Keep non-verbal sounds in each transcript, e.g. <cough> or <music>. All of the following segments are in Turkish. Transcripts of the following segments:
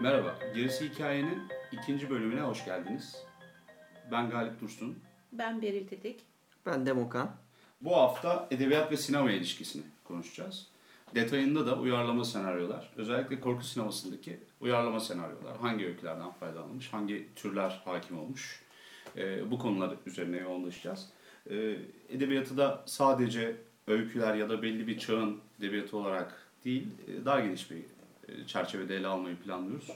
Merhaba, Gerisi Hikayenin ikinci bölümüne hoş geldiniz. Ben Galip Dursun. Ben Beril Dedik. Ben Demokan. Bu hafta edebiyat ve sinema ilişkisini konuşacağız. Detayında da uyarlama senaryolar, özellikle korku sinemasındaki uyarlama senaryolar, hangi öykülerden faydalanmış, hangi türler hakim olmuş, e, bu konular üzerine yoğunlaşacağız. E, edebiyatı da sadece öyküler ya da belli bir çağın edebiyatı olarak değil, e, daha geniş bir çerçevede ele almayı planlıyoruz.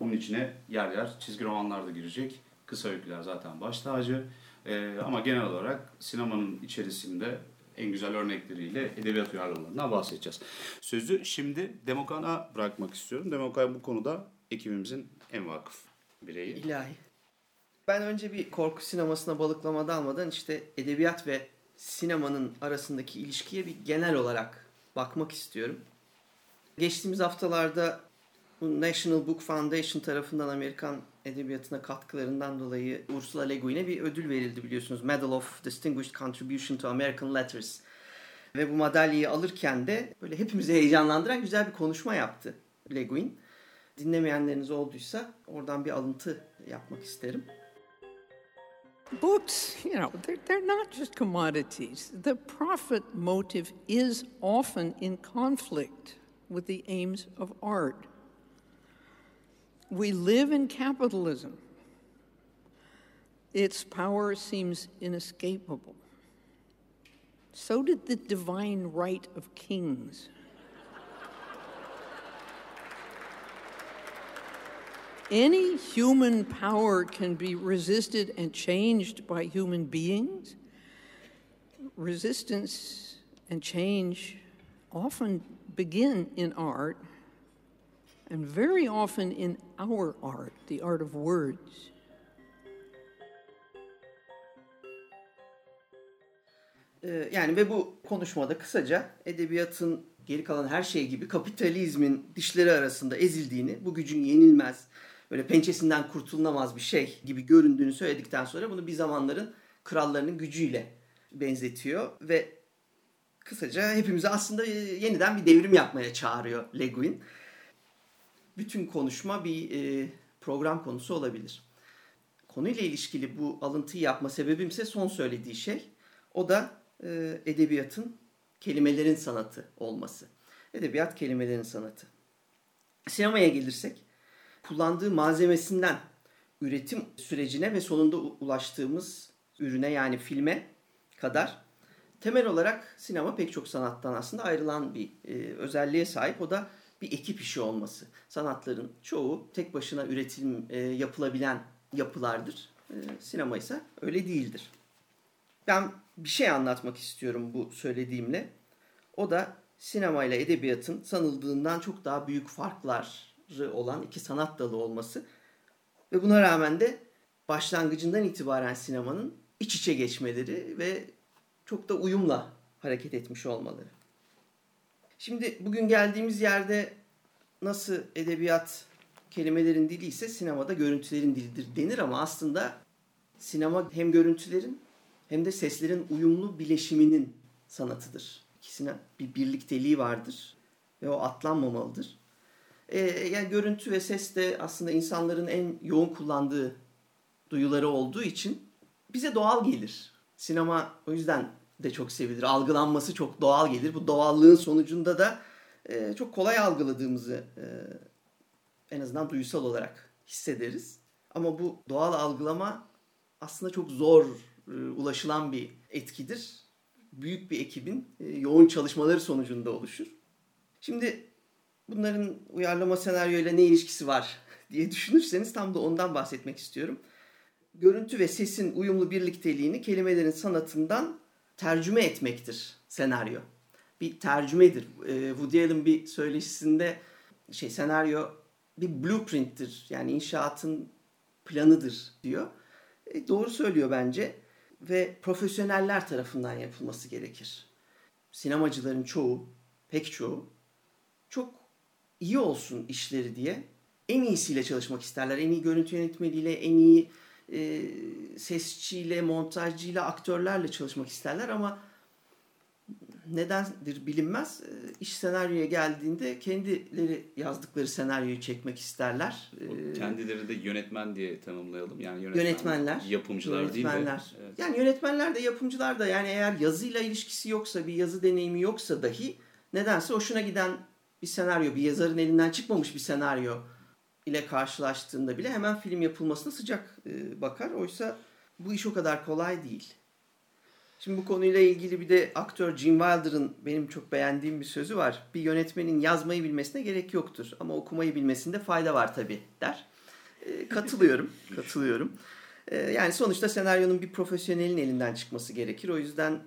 Bunun içine yer yer çizgi romanlar da girecek. Kısa öyküler zaten baş tacı. Ee, ama genel olarak sinemanın içerisinde en güzel örnekleriyle edebiyat uyarlamalarından bahsedeceğiz. Sözü şimdi Demokan'a bırakmak istiyorum. Demokan bu konuda ekibimizin en vakıf bireyi. İlahi. Ben önce bir korku sinemasına balıklama dalmadan işte edebiyat ve sinemanın arasındaki ilişkiye bir genel olarak bakmak istiyorum. Geçtiğimiz haftalarda bu National Book Foundation tarafından Amerikan edebiyatına katkılarından dolayı Ursula Le Guin'e bir ödül verildi biliyorsunuz. Medal of Distinguished Contribution to American Letters. Ve bu madalyayı alırken de böyle hepimizi heyecanlandıran güzel bir konuşma yaptı Le Guin. Dinlemeyenleriniz olduysa oradan bir alıntı yapmak isterim. Books, you know, they're, they're not just commodities. The profit motive is often in conflict with the aims of art. We live in capitalism. Its power seems inescapable. So did the divine right of kings. Any human power can be resisted and changed by human beings. Resistance and change often begin in art, and very often in our art, the art of words. Ee, yani ve bu konuşmada kısaca edebiyatın geri kalan her şey gibi kapitalizmin dişleri arasında ezildiğini, bu gücün yenilmez, böyle pençesinden kurtulunamaz bir şey gibi göründüğünü söyledikten sonra bunu bir zamanların krallarının gücüyle benzetiyor ve kısaca hepimizi aslında yeniden bir devrim yapmaya çağırıyor Le Guin. Bütün konuşma bir e, program konusu olabilir. Konuyla ilişkili bu alıntıyı yapma sebebimse son söylediği şey. O da e, edebiyatın kelimelerin sanatı olması. Edebiyat kelimelerin sanatı. Sinemaya gelirsek kullandığı malzemesinden üretim sürecine ve sonunda ulaştığımız ürüne yani filme kadar temel olarak sinema pek çok sanattan aslında ayrılan bir e, özelliğe sahip. O da bir ekip işi olması. Sanatların çoğu tek başına üretim e, yapılabilen yapılardır. E, sinema ise öyle değildir. Ben bir şey anlatmak istiyorum bu söylediğimle. O da sinema ile edebiyatın sanıldığından çok daha büyük farkları olan iki sanat dalı olması. Ve buna rağmen de başlangıcından itibaren sinemanın iç içe geçmeleri ve çok da uyumla hareket etmiş olmaları. Şimdi bugün geldiğimiz yerde nasıl edebiyat kelimelerin dili ise sinemada görüntülerin dilidir denir ama aslında sinema hem görüntülerin hem de seslerin uyumlu bileşiminin sanatıdır. İkisine bir birlikteliği vardır ve o atlanmamalıdır. Ee, yani görüntü ve ses de aslında insanların en yoğun kullandığı duyuları olduğu için bize doğal gelir. Sinema o yüzden de çok sevilir. Algılanması çok doğal gelir. Bu doğallığın sonucunda da e, çok kolay algıladığımızı e, en azından duysal olarak hissederiz. Ama bu doğal algılama aslında çok zor e, ulaşılan bir etkidir. Büyük bir ekibin e, yoğun çalışmaları sonucunda oluşur. Şimdi bunların uyarlama senaryoyla ne ilişkisi var <laughs> diye düşünürseniz tam da ondan bahsetmek istiyorum. Görüntü ve sesin uyumlu birlikteliğini kelimelerin sanatından tercüme etmektir senaryo. Bir tercümedir. E, Woody Allen bir söyleşisinde şey senaryo bir blueprint'tir. Yani inşaatın planıdır diyor. E, doğru söylüyor bence ve profesyoneller tarafından yapılması gerekir. Sinemacıların çoğu, pek çoğu çok iyi olsun işleri diye en iyisiyle çalışmak isterler. En iyi görüntü yönetmeliyle, en iyi e, sesçiyle, montajcıyla, aktörlerle çalışmak isterler ama nedendir bilinmez. E, iş senaryoya geldiğinde kendileri yazdıkları senaryoyu çekmek isterler. E, kendileri de yönetmen diye tanımlayalım. Yani yönetmen, yönetmenler, yapımcılar yönetmenler. değil de. Evet. Yani yönetmenler de yapımcılar da yani eğer yazıyla ilişkisi yoksa, bir yazı deneyimi yoksa dahi nedense hoşuna giden bir senaryo, bir yazarın elinden çıkmamış bir senaryo ile karşılaştığında bile hemen film yapılmasına sıcak e, bakar. Oysa bu iş o kadar kolay değil. Şimdi bu konuyla ilgili bir de aktör Jim Wilder'ın benim çok beğendiğim bir sözü var. Bir yönetmenin yazmayı bilmesine gerek yoktur ama okumayı bilmesinde fayda var tabii der. E, katılıyorum, <laughs> katılıyorum. E, yani sonuçta senaryonun bir profesyonelin elinden çıkması gerekir. O yüzden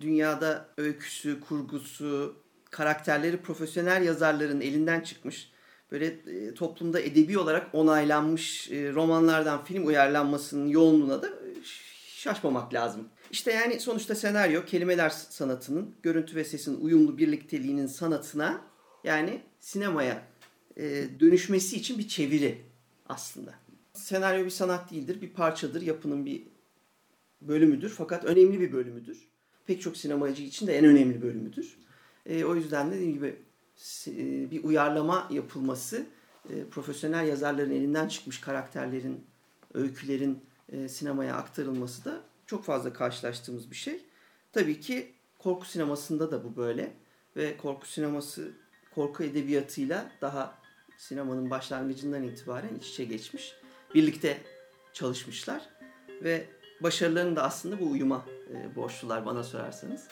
dünyada öyküsü, kurgusu, karakterleri profesyonel yazarların elinden çıkmış böyle e, toplumda edebi olarak onaylanmış e, romanlardan film uyarlanmasının yoğunluğuna da e, şaşmamak lazım. İşte yani sonuçta senaryo kelimeler sanatının, görüntü ve sesin uyumlu birlikteliğinin sanatına yani sinemaya e, dönüşmesi için bir çeviri aslında. Senaryo bir sanat değildir, bir parçadır, yapının bir bölümüdür fakat önemli bir bölümüdür. Pek çok sinemacı için de en önemli bölümüdür. E, o yüzden de dediğim gibi bir uyarlama yapılması e, profesyonel yazarların elinden çıkmış karakterlerin, öykülerin e, sinemaya aktarılması da çok fazla karşılaştığımız bir şey. Tabii ki korku sinemasında da bu böyle ve korku sineması korku edebiyatıyla daha sinemanın başlangıcından itibaren iç içe geçmiş. Birlikte çalışmışlar ve başarılarını da aslında bu uyuma borçlular bana sorarsanız.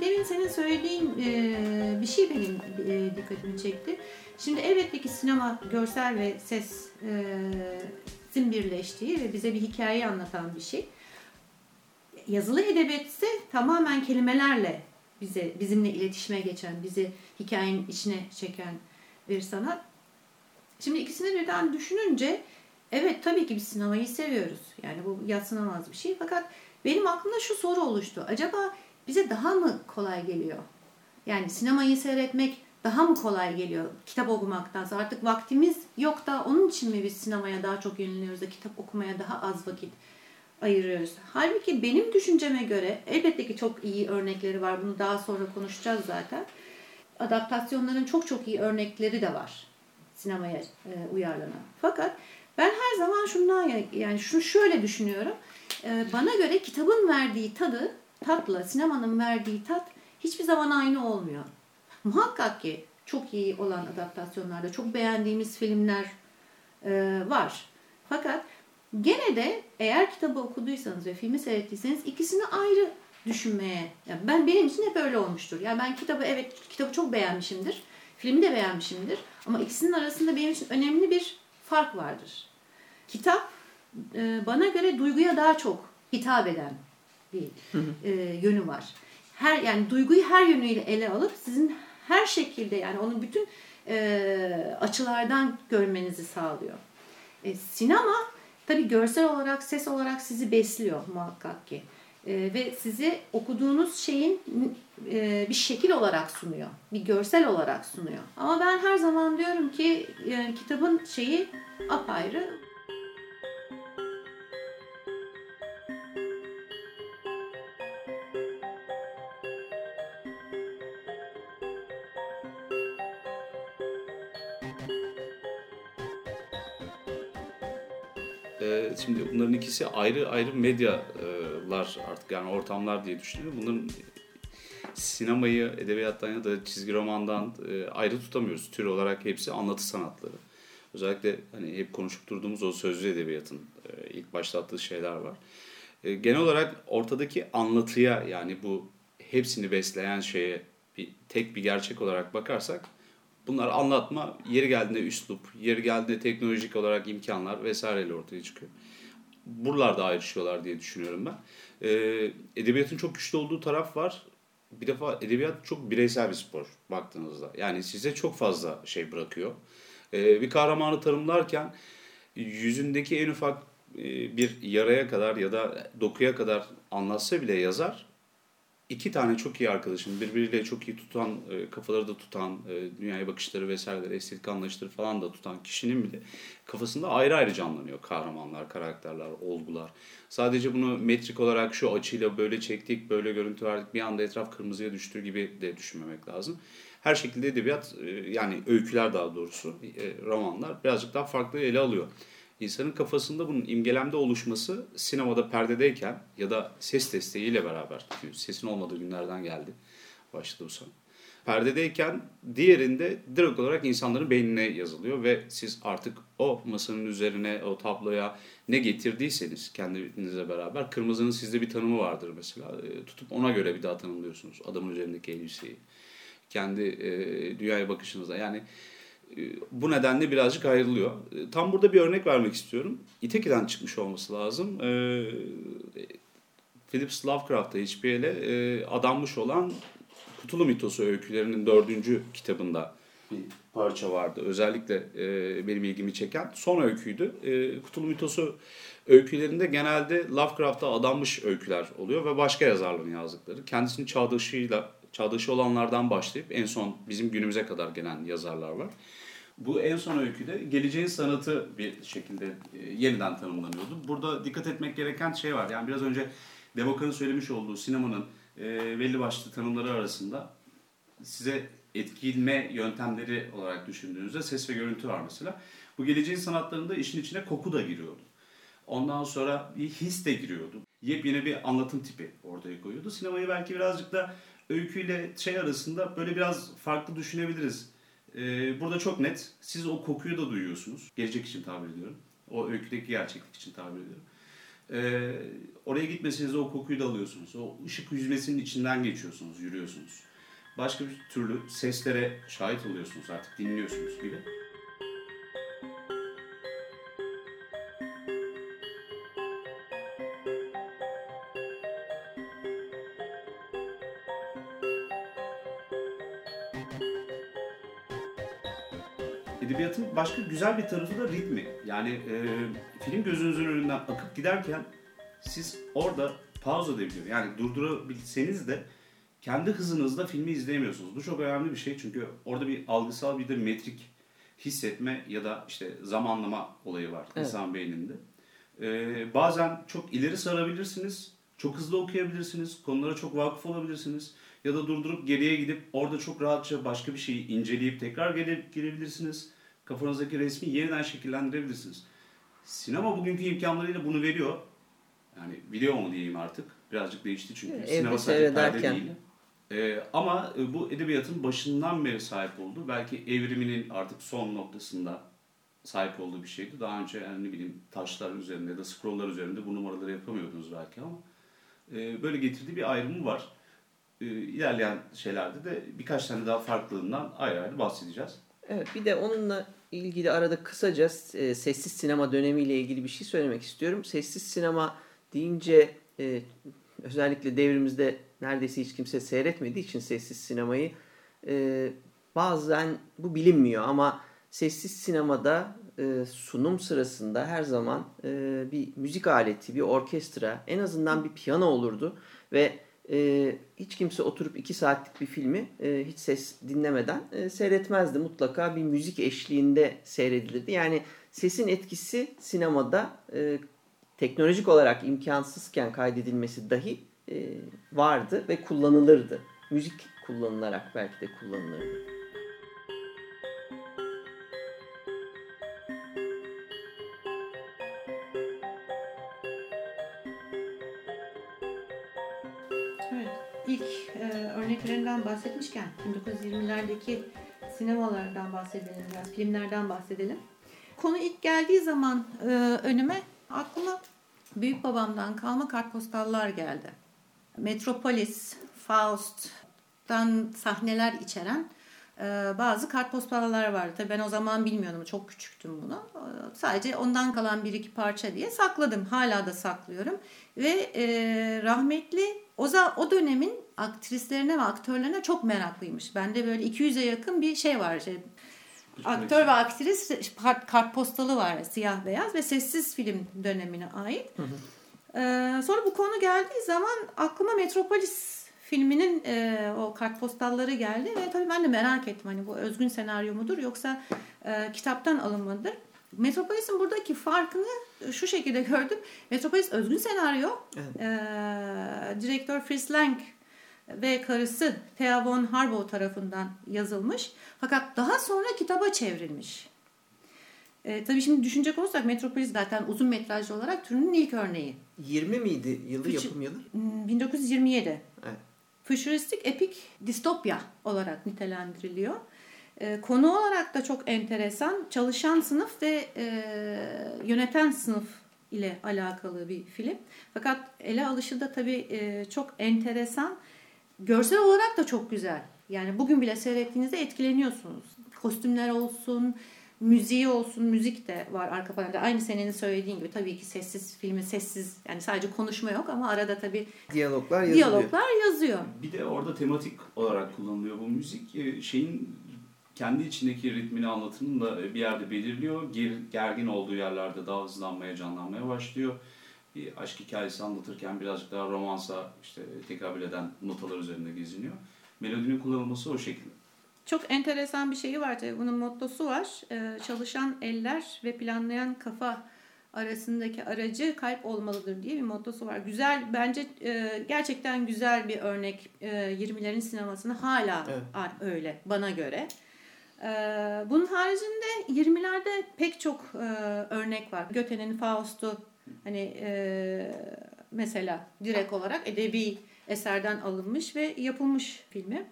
Demin senin söylediğin e, bir şey benim e, dikkatimi çekti. Şimdi elbette ki sinema görsel ve ses e, birleştiği ve bize bir hikayeyi anlatan bir şey. Yazılı edebiyat ise tamamen kelimelerle bize bizimle iletişime geçen, bizi hikayenin içine çeken bir sanat. Şimdi ikisini birden düşününce evet tabii ki biz sinemayı seviyoruz. Yani bu yatsınamaz bir şey. Fakat benim aklımda şu soru oluştu. Acaba bize daha mı kolay geliyor? Yani sinemayı seyretmek daha mı kolay geliyor kitap okumaktansa? Artık vaktimiz yok da onun için mi biz sinemaya daha çok yöneliyoruz da kitap okumaya daha az vakit ayırıyoruz? Halbuki benim düşünceme göre elbette ki çok iyi örnekleri var. Bunu daha sonra konuşacağız zaten. Adaptasyonların çok çok iyi örnekleri de var sinemaya e, uyarlanan. Fakat ben her zaman şundan yani şunu şöyle düşünüyorum. E, bana göre kitabın verdiği tadı tatla sinemanın verdiği tat hiçbir zaman aynı olmuyor. Muhakkak ki çok iyi olan adaptasyonlarda çok beğendiğimiz filmler e, var. Fakat gene de eğer kitabı okuduysanız ve filmi seyrettiyseniz ikisini ayrı düşünmeye yani ben benim için hep öyle olmuştur. Yani ben kitabı evet kitabı çok beğenmişimdir. Filmi de beğenmişimdir. Ama ikisinin arasında benim için önemli bir fark vardır. Kitap e, bana göre duyguya daha çok hitap eden bir e, yönü var. Her yani duyguyu her yönüyle ele alıp sizin her şekilde yani onun bütün e, açılardan görmenizi sağlıyor. E, sinema tabi görsel olarak, ses olarak sizi besliyor muhakkak ki. E, ve sizi okuduğunuz şeyin e, bir şekil olarak sunuyor. Bir görsel olarak sunuyor. Ama ben her zaman diyorum ki e, kitabın şeyi apayrı, şimdi bunların ikisi ayrı ayrı medyalar artık yani ortamlar diye düşünüyorum. Bunların sinemayı edebiyattan ya da çizgi romandan e, ayrı tutamıyoruz. Tür olarak hepsi anlatı sanatları. Özellikle hani hep konuşup durduğumuz o sözlü edebiyatın e, ilk başlattığı şeyler var. E, genel olarak ortadaki anlatıya yani bu hepsini besleyen şeye bir, tek bir gerçek olarak bakarsak bunlar anlatma yeri geldiğinde üslup, yeri geldiğinde teknolojik olarak imkanlar vesaireyle ortaya çıkıyor buralarda ayrışıyorlar diye düşünüyorum ben. E, edebiyatın çok güçlü olduğu taraf var. bir defa edebiyat çok bireysel bir spor baktığınızda. Yani size çok fazla şey bırakıyor. Ee, bir kahramanı tanımlarken yüzündeki en ufak e, bir yaraya kadar ya da dokuya kadar anlatsa bile yazar iki tane çok iyi arkadaşım birbiriyle çok iyi tutan, e, kafaları da tutan, e, dünyaya bakışları vesaireleri, estetik anlayışları falan da tutan kişinin bile kafasında ayrı ayrı canlanıyor kahramanlar, karakterler, olgular. Sadece bunu metrik olarak şu açıyla böyle çektik, böyle görüntü verdik, bir anda etraf kırmızıya düştüğü gibi de düşünmemek lazım. Her şekilde edebiyat, e, yani öyküler daha doğrusu, romanlar birazcık daha farklı ele alıyor. İnsanın kafasında bunun imgelemde oluşması sinemada perdedeyken ya da ses desteğiyle beraber, sesin olmadığı günlerden geldi, başladı bu son. Perdedeyken diğerinde direkt olarak insanların beynine yazılıyor ve siz artık o masanın üzerine, o tabloya ne getirdiyseniz kendinize beraber, kırmızının sizde bir tanımı vardır mesela, e, tutup ona göre bir daha tanımlıyorsunuz adamın üzerindeki elbiseyi. Kendi e, dünyaya bakışınıza yani bu nedenle birazcık ayrılıyor. E, tam burada bir örnek vermek istiyorum. İteki'den çıkmış olması lazım. E, Phillips Lovecraft'ta HP'le e, adanmış olan Kutulu Mitosu öykülerinin dördüncü kitabında bir parça vardı. Özellikle e, benim ilgimi çeken son öyküydü. E, Kutulu Mitosu öykülerinde genelde Lovecraft'a adanmış öyküler oluyor ve başka yazarların yazdıkları. Kendisinin çağdaşıyla çağdaşı olanlardan başlayıp en son bizim günümüze kadar gelen yazarlar var. Bu en son öyküde geleceğin sanatı bir şekilde e, yeniden tanımlanıyordu. Burada dikkat etmek gereken şey var. Yani biraz önce Devoka'nın söylemiş olduğu sinemanın e, belli başlı tanımları arasında size etkilme yöntemleri olarak düşündüğünüzde ses ve görüntü var mesela. Bu geleceğin sanatlarında işin içine koku da giriyordu. Ondan sonra bir his de giriyordu. Yepyeni bir anlatım tipi ortaya koyuyordu. Sinemayı belki birazcık da öyküyle şey arasında böyle biraz farklı düşünebiliriz. Ee, burada çok net. Siz o kokuyu da duyuyorsunuz. Gelecek için tabir ediyorum. O öyküdeki gerçeklik için tabir ediyorum. Ee, oraya gitmeseniz o kokuyu da alıyorsunuz. O ışık yüzmesinin içinden geçiyorsunuz, yürüyorsunuz. Başka bir türlü seslere şahit oluyorsunuz artık, dinliyorsunuz gibi. Başka güzel bir tarafı da ritmi. Yani e, film gözünüzün önünden akıp giderken siz orada pauza edebiliyor. Yani durdurabilseniz de kendi hızınızda filmi izleyemiyorsunuz. Bu çok önemli bir şey çünkü orada bir algısal bir de metrik hissetme ya da işte zamanlama olayı var evet. insan beyninde. Ee, bazen çok ileri sarabilirsiniz, çok hızlı okuyabilirsiniz, konulara çok vakıf olabilirsiniz. Ya da durdurup geriye gidip orada çok rahatça başka bir şeyi inceleyip tekrar gelip gelebilirsiniz kafanızdaki resmi yeniden şekillendirebilirsiniz. Sinema bugünkü imkanlarıyla bunu veriyor. Yani video mu diyeyim artık. Birazcık değişti çünkü. Evde Sinema sadece perde değil. Ee, ama e, bu edebiyatın başından beri sahip olduğu, belki evriminin artık son noktasında sahip olduğu bir şeydi. Daha önce yani ne bileyim taşlar üzerinde ya da scrolllar üzerinde bu numaraları yapamıyordunuz belki ama e, böyle getirdiği bir ayrımı var. E, ilerleyen şeylerde de birkaç tane daha farklılığından ayrı ayrı bahsedeceğiz. Evet bir de onunla ilgili arada kısaca e, sessiz sinema dönemiyle ilgili bir şey söylemek istiyorum. Sessiz sinema deyince e, özellikle devrimizde neredeyse hiç kimse seyretmediği için sessiz sinemayı e, bazen bu bilinmiyor ama sessiz sinemada e, sunum sırasında her zaman e, bir müzik aleti, bir orkestra, en azından bir piyano olurdu ve e, hiç kimse oturup iki saatlik bir filmi e, hiç ses dinlemeden e, seyretmezdi. Mutlaka bir müzik eşliğinde seyredilirdi. Yani sesin etkisi sinemada e, teknolojik olarak imkansızken kaydedilmesi dahi e, vardı ve kullanılırdı. Müzik kullanılarak belki de kullanılırdı. Bahsetmişken 1920'lerdeki sinemalardan bahsedelim biraz, filmlerden bahsedelim. Konu ilk geldiği zaman e, önüme aklıma büyük babamdan kalma kartpostallar geldi. Metropolis, Faust'tan sahneler içeren e, bazı kartpostallar vardı. Tabii ben o zaman bilmiyordum, çok küçüktüm bunu. E, sadece ondan kalan bir iki parça diye sakladım. Hala da saklıyorum. Ve e, rahmetli o, za- o dönemin aktrislerine ve aktörlerine çok meraklıymış. Bende böyle 200'e yakın bir şey var. Şey, aktör ve aktris kart, kartpostalı var siyah beyaz ve sessiz film dönemine ait. Ee, sonra bu konu geldiği zaman aklıma Metropolis filminin e, o kartpostalları geldi ve tabii ben de merak ettim hani bu özgün senaryo mudur yoksa e, kitaptan alınmadır. Metropolis'in buradaki farkını şu şekilde gördüm. Metropolis özgün senaryo. Evet. Ee, direktör Fritz Lang ve karısı Thea von Harbaugh tarafından yazılmış. Fakat daha sonra kitaba çevrilmiş. Ee, tabii şimdi düşünecek olursak Metropolis zaten uzun metrajlı olarak türünün ilk örneği. 20 miydi yılı Küçük- yapım yılı? Hmm, 1927. Evet. Fütüristik epik distopya olarak nitelendiriliyor. Ee, konu olarak da çok enteresan. Çalışan sınıf ve e, yöneten sınıf ile alakalı bir film. Fakat ele alışı da tabii e, çok enteresan. Görsel olarak da çok güzel. Yani bugün bile seyrettiğinizde etkileniyorsunuz. Kostümler olsun, müziği olsun, müzik de var arka planda. Aynı senenin söylediğin gibi tabii ki sessiz filmi sessiz yani sadece konuşma yok ama arada tabii Diyaloglar yazılıyor. diyaloglar yazıyor. Bir de orada tematik olarak kullanılıyor bu müzik. Ee, Şeyin kendi içindeki ritmini anlatının da bir yerde belirliyor. Ger- gergin olduğu yerlerde daha hızlanmaya, canlanmaya başlıyor. Bir aşk hikayesi anlatırken birazcık daha romansa işte tekabül eden notalar üzerinde geziniyor. Melodinin kullanılması o şekilde. Çok enteresan bir şeyi var tabii. Bunun mottosu var. Ee, çalışan eller ve planlayan kafa arasındaki aracı kalp olmalıdır diye bir mottosu var. Güzel bence e, gerçekten güzel bir örnek e, 20'lerin sinemasını hala Evet. öyle bana göre. Ee, bunun haricinde 20'lerde pek çok e, örnek var. Goethe'nin Faust'u hani e, mesela direkt olarak edebi eserden alınmış ve yapılmış filmi.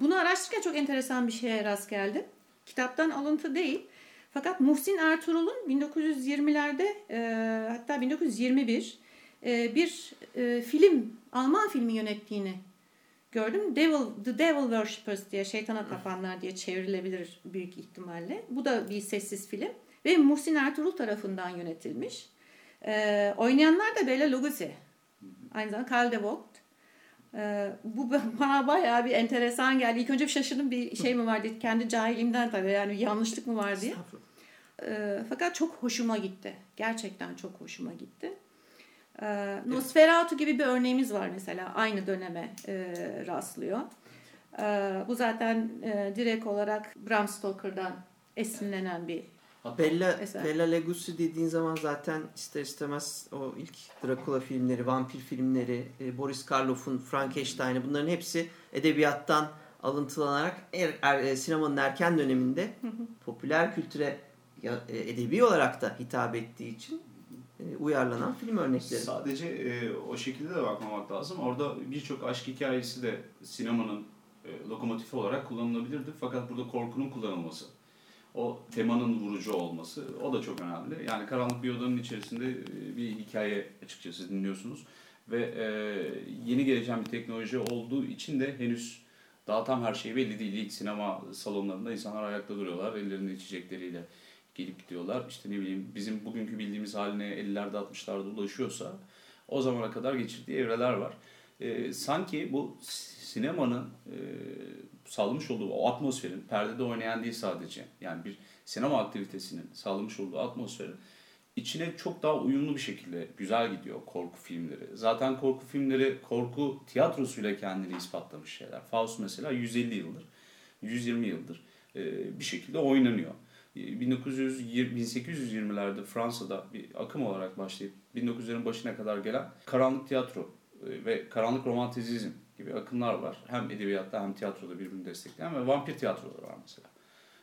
Bunu araştırırken çok enteresan bir şeye rast geldim. Kitaptan alıntı değil. Fakat Muhsin Ertuğrul'un 1920'lerde e, hatta 1921 e, bir e, film, Alman filmi yönettiğini gördüm. Devil, The Devil Worshippers diye şeytana tapanlar diye çevrilebilir büyük ihtimalle. Bu da bir sessiz film ve Muhsin Ertuğrul tarafından yönetilmiş. E, oynayanlar da Bela Lugosi. Aynı zamanda Karl de Vogt. Ee, bu <laughs> bana bayağı bir enteresan geldi. İlk önce bir şaşırdım bir şey mi var diye. Kendi cahilimden tabii yani yanlışlık mı var diye. Ee, fakat çok hoşuma gitti. Gerçekten çok hoşuma gitti. Ee, Nosferatu gibi bir örneğimiz var mesela. Aynı döneme e, rastlıyor. Ee, bu zaten e, direkt olarak Bram Stoker'dan esinlenen bir Bella, Eser. Bella Lugosi dediğin zaman zaten ister istemez o ilk Dracula filmleri, vampir filmleri, e, Boris Karloff'un Frankenstein'i bunların hepsi edebiyattan alıntılanarak er, er- e, sinemanın erken döneminde popüler kültüre e, edebi olarak da hitap ettiği için e, uyarlanan film örnekleri. Sadece e, o şekilde de bakmamak lazım. Orada birçok aşk hikayesi de sinemanın e, lokomotifi olarak kullanılabilirdi. Fakat burada korkunun kullanılması, o temanın vurucu olması o da çok önemli. Yani karanlık bir odanın içerisinde e, bir hikaye açıkçası dinliyorsunuz. Ve e, yeni gelişen bir teknoloji olduğu için de henüz daha tam her şey belli değil. İlk sinema salonlarında insanlar ayakta duruyorlar. Ellerinde içecekleriyle gelip gidiyorlar. İşte ne bileyim bizim bugünkü bildiğimiz haline 50'lerde 60'larda ulaşıyorsa o zamana kadar geçirdiği evreler var. Ee, sanki bu sinemanın e, sağlamış olduğu o atmosferin perdede oynayan değil sadece yani bir sinema aktivitesinin sağlamış olduğu atmosferin içine çok daha uyumlu bir şekilde güzel gidiyor korku filmleri. Zaten korku filmleri korku tiyatrosuyla kendini ispatlamış şeyler. Faust mesela 150 yıldır, 120 yıldır e, bir şekilde oynanıyor. E, 1920, 1820'lerde Fransa'da bir akım olarak başlayıp 1900'lerin başına kadar gelen karanlık tiyatro e, ve karanlık romantizm gibi akımlar var. Hem edebiyatta hem tiyatroda birbirini destekleyen ve vampir tiyatroları var mesela.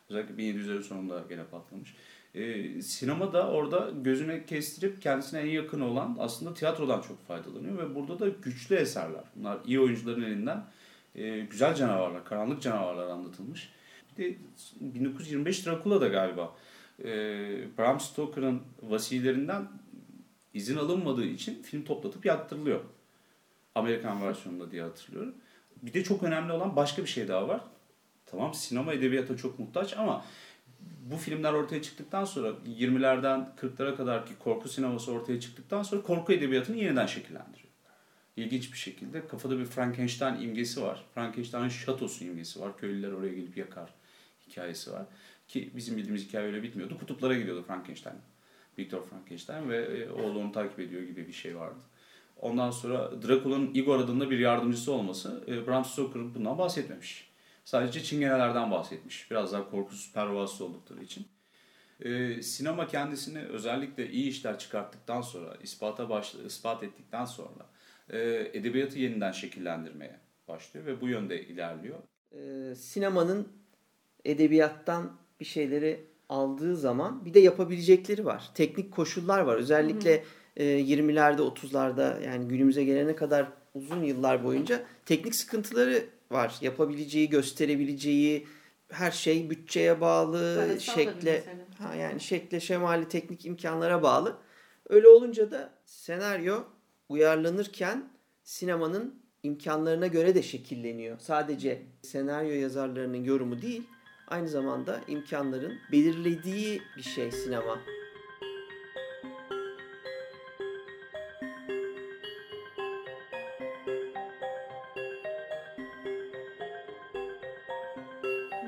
Özellikle 1700'lerin sonunda gene patlamış. Ee, sinema da orada gözüne kestirip kendisine en yakın olan aslında tiyatrodan çok faydalanıyor ve burada da güçlü eserler. Bunlar iyi oyuncuların elinden e, güzel canavarlar, karanlık canavarlar anlatılmış. De 1925 Dracula da galiba e, Bram Stoker'ın vasilerinden izin alınmadığı için film toplatıp yaktırılıyor. Amerikan versiyonunda diye hatırlıyorum. Bir de çok önemli olan başka bir şey daha var. Tamam sinema edebiyata çok muhtaç ama bu filmler ortaya çıktıktan sonra 20'lerden 40'lara kadar ki korku sineması ortaya çıktıktan sonra korku edebiyatını yeniden şekillendiriyor. ilginç bir şekilde kafada bir Frankenstein imgesi var. Frankenstein'in şatosu imgesi var. Köylüler oraya gelip yakar hikayesi var. Ki bizim bildiğimiz hikaye öyle bitmiyordu. Kutuplara gidiyordu Frankenstein. Viktor Frankenstein ve e, oğlu onu takip ediyor gibi bir şey vardı. Ondan sonra Dracula'nın Igor adında bir yardımcısı olması e, Bram Stoker bundan bahsetmemiş. Sadece çingenelerden bahsetmiş. Biraz daha korkusuz pervasız oldukları için. E, sinema kendisini özellikle iyi işler çıkarttıktan sonra, ispata başla, ispat ettikten sonra e, edebiyatı yeniden şekillendirmeye başlıyor ve bu yönde ilerliyor. Sinemanın edebiyattan bir şeyleri aldığı zaman bir de yapabilecekleri var. Teknik koşullar var. Özellikle e, 20'lerde 30'larda yani günümüze gelene kadar uzun yıllar boyunca teknik sıkıntıları var. Yapabileceği, gösterebileceği her şey bütçeye bağlı, Evet, şekle ha yani şekle, şemali, teknik imkanlara bağlı. Öyle olunca da senaryo uyarlanırken sinemanın imkanlarına göre de şekilleniyor. Sadece senaryo yazarlarının yorumu değil, aynı zamanda imkanların belirlediği bir şey sinema.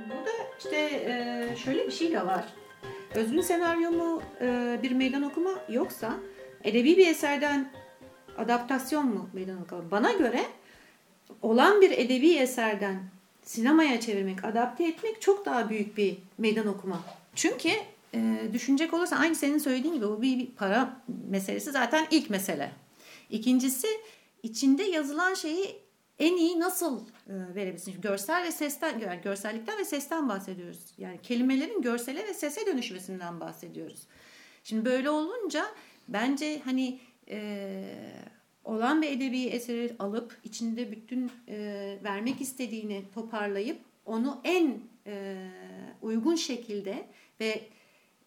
Burada işte e, şöyle bir şey de var. Özgün senaryo mu e, bir meydan okuma yoksa edebi bir eserden adaptasyon mu meydan okuma? Bana göre olan bir edebi eserden sinemaya çevirmek, adapte etmek çok daha büyük bir meydan okuma. Çünkü e, düşünecek olursa aynı senin söylediğin gibi bu bir, bir para meselesi zaten ilk mesele. İkincisi içinde yazılan şeyi en iyi nasıl e, verebilirsin? Çünkü görsel ve sesten, yani görsellikten ve sesten bahsediyoruz. Yani kelimelerin görsele ve sese dönüşmesinden bahsediyoruz. Şimdi böyle olunca bence hani e, olan bir edebi eseri alıp içinde bütün e, vermek istediğini toparlayıp onu en e, uygun şekilde ve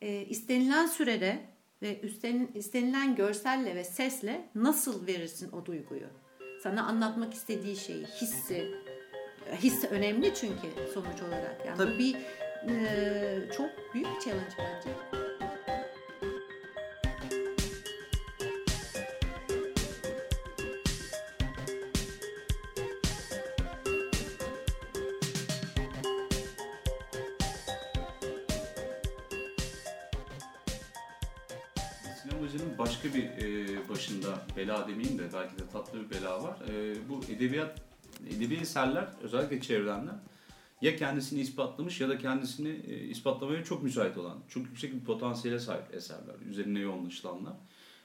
e, istenilen sürede ve üsten, istenilen görselle ve sesle nasıl verirsin o duyguyu? Sana anlatmak istediği şeyi, hissi. His önemli çünkü sonuç olarak. Yani Tabii. bu bir e, çok büyük bir challenge bence. Demeyeyim de belki de tatlı bir bela var. E, bu edebiyat, edebi eserler özellikle çevrenler ya kendisini ispatlamış ya da kendisini e, ispatlamaya çok müsait olan, çok yüksek bir potansiyele sahip eserler, üzerine yoğunlaşılanlar.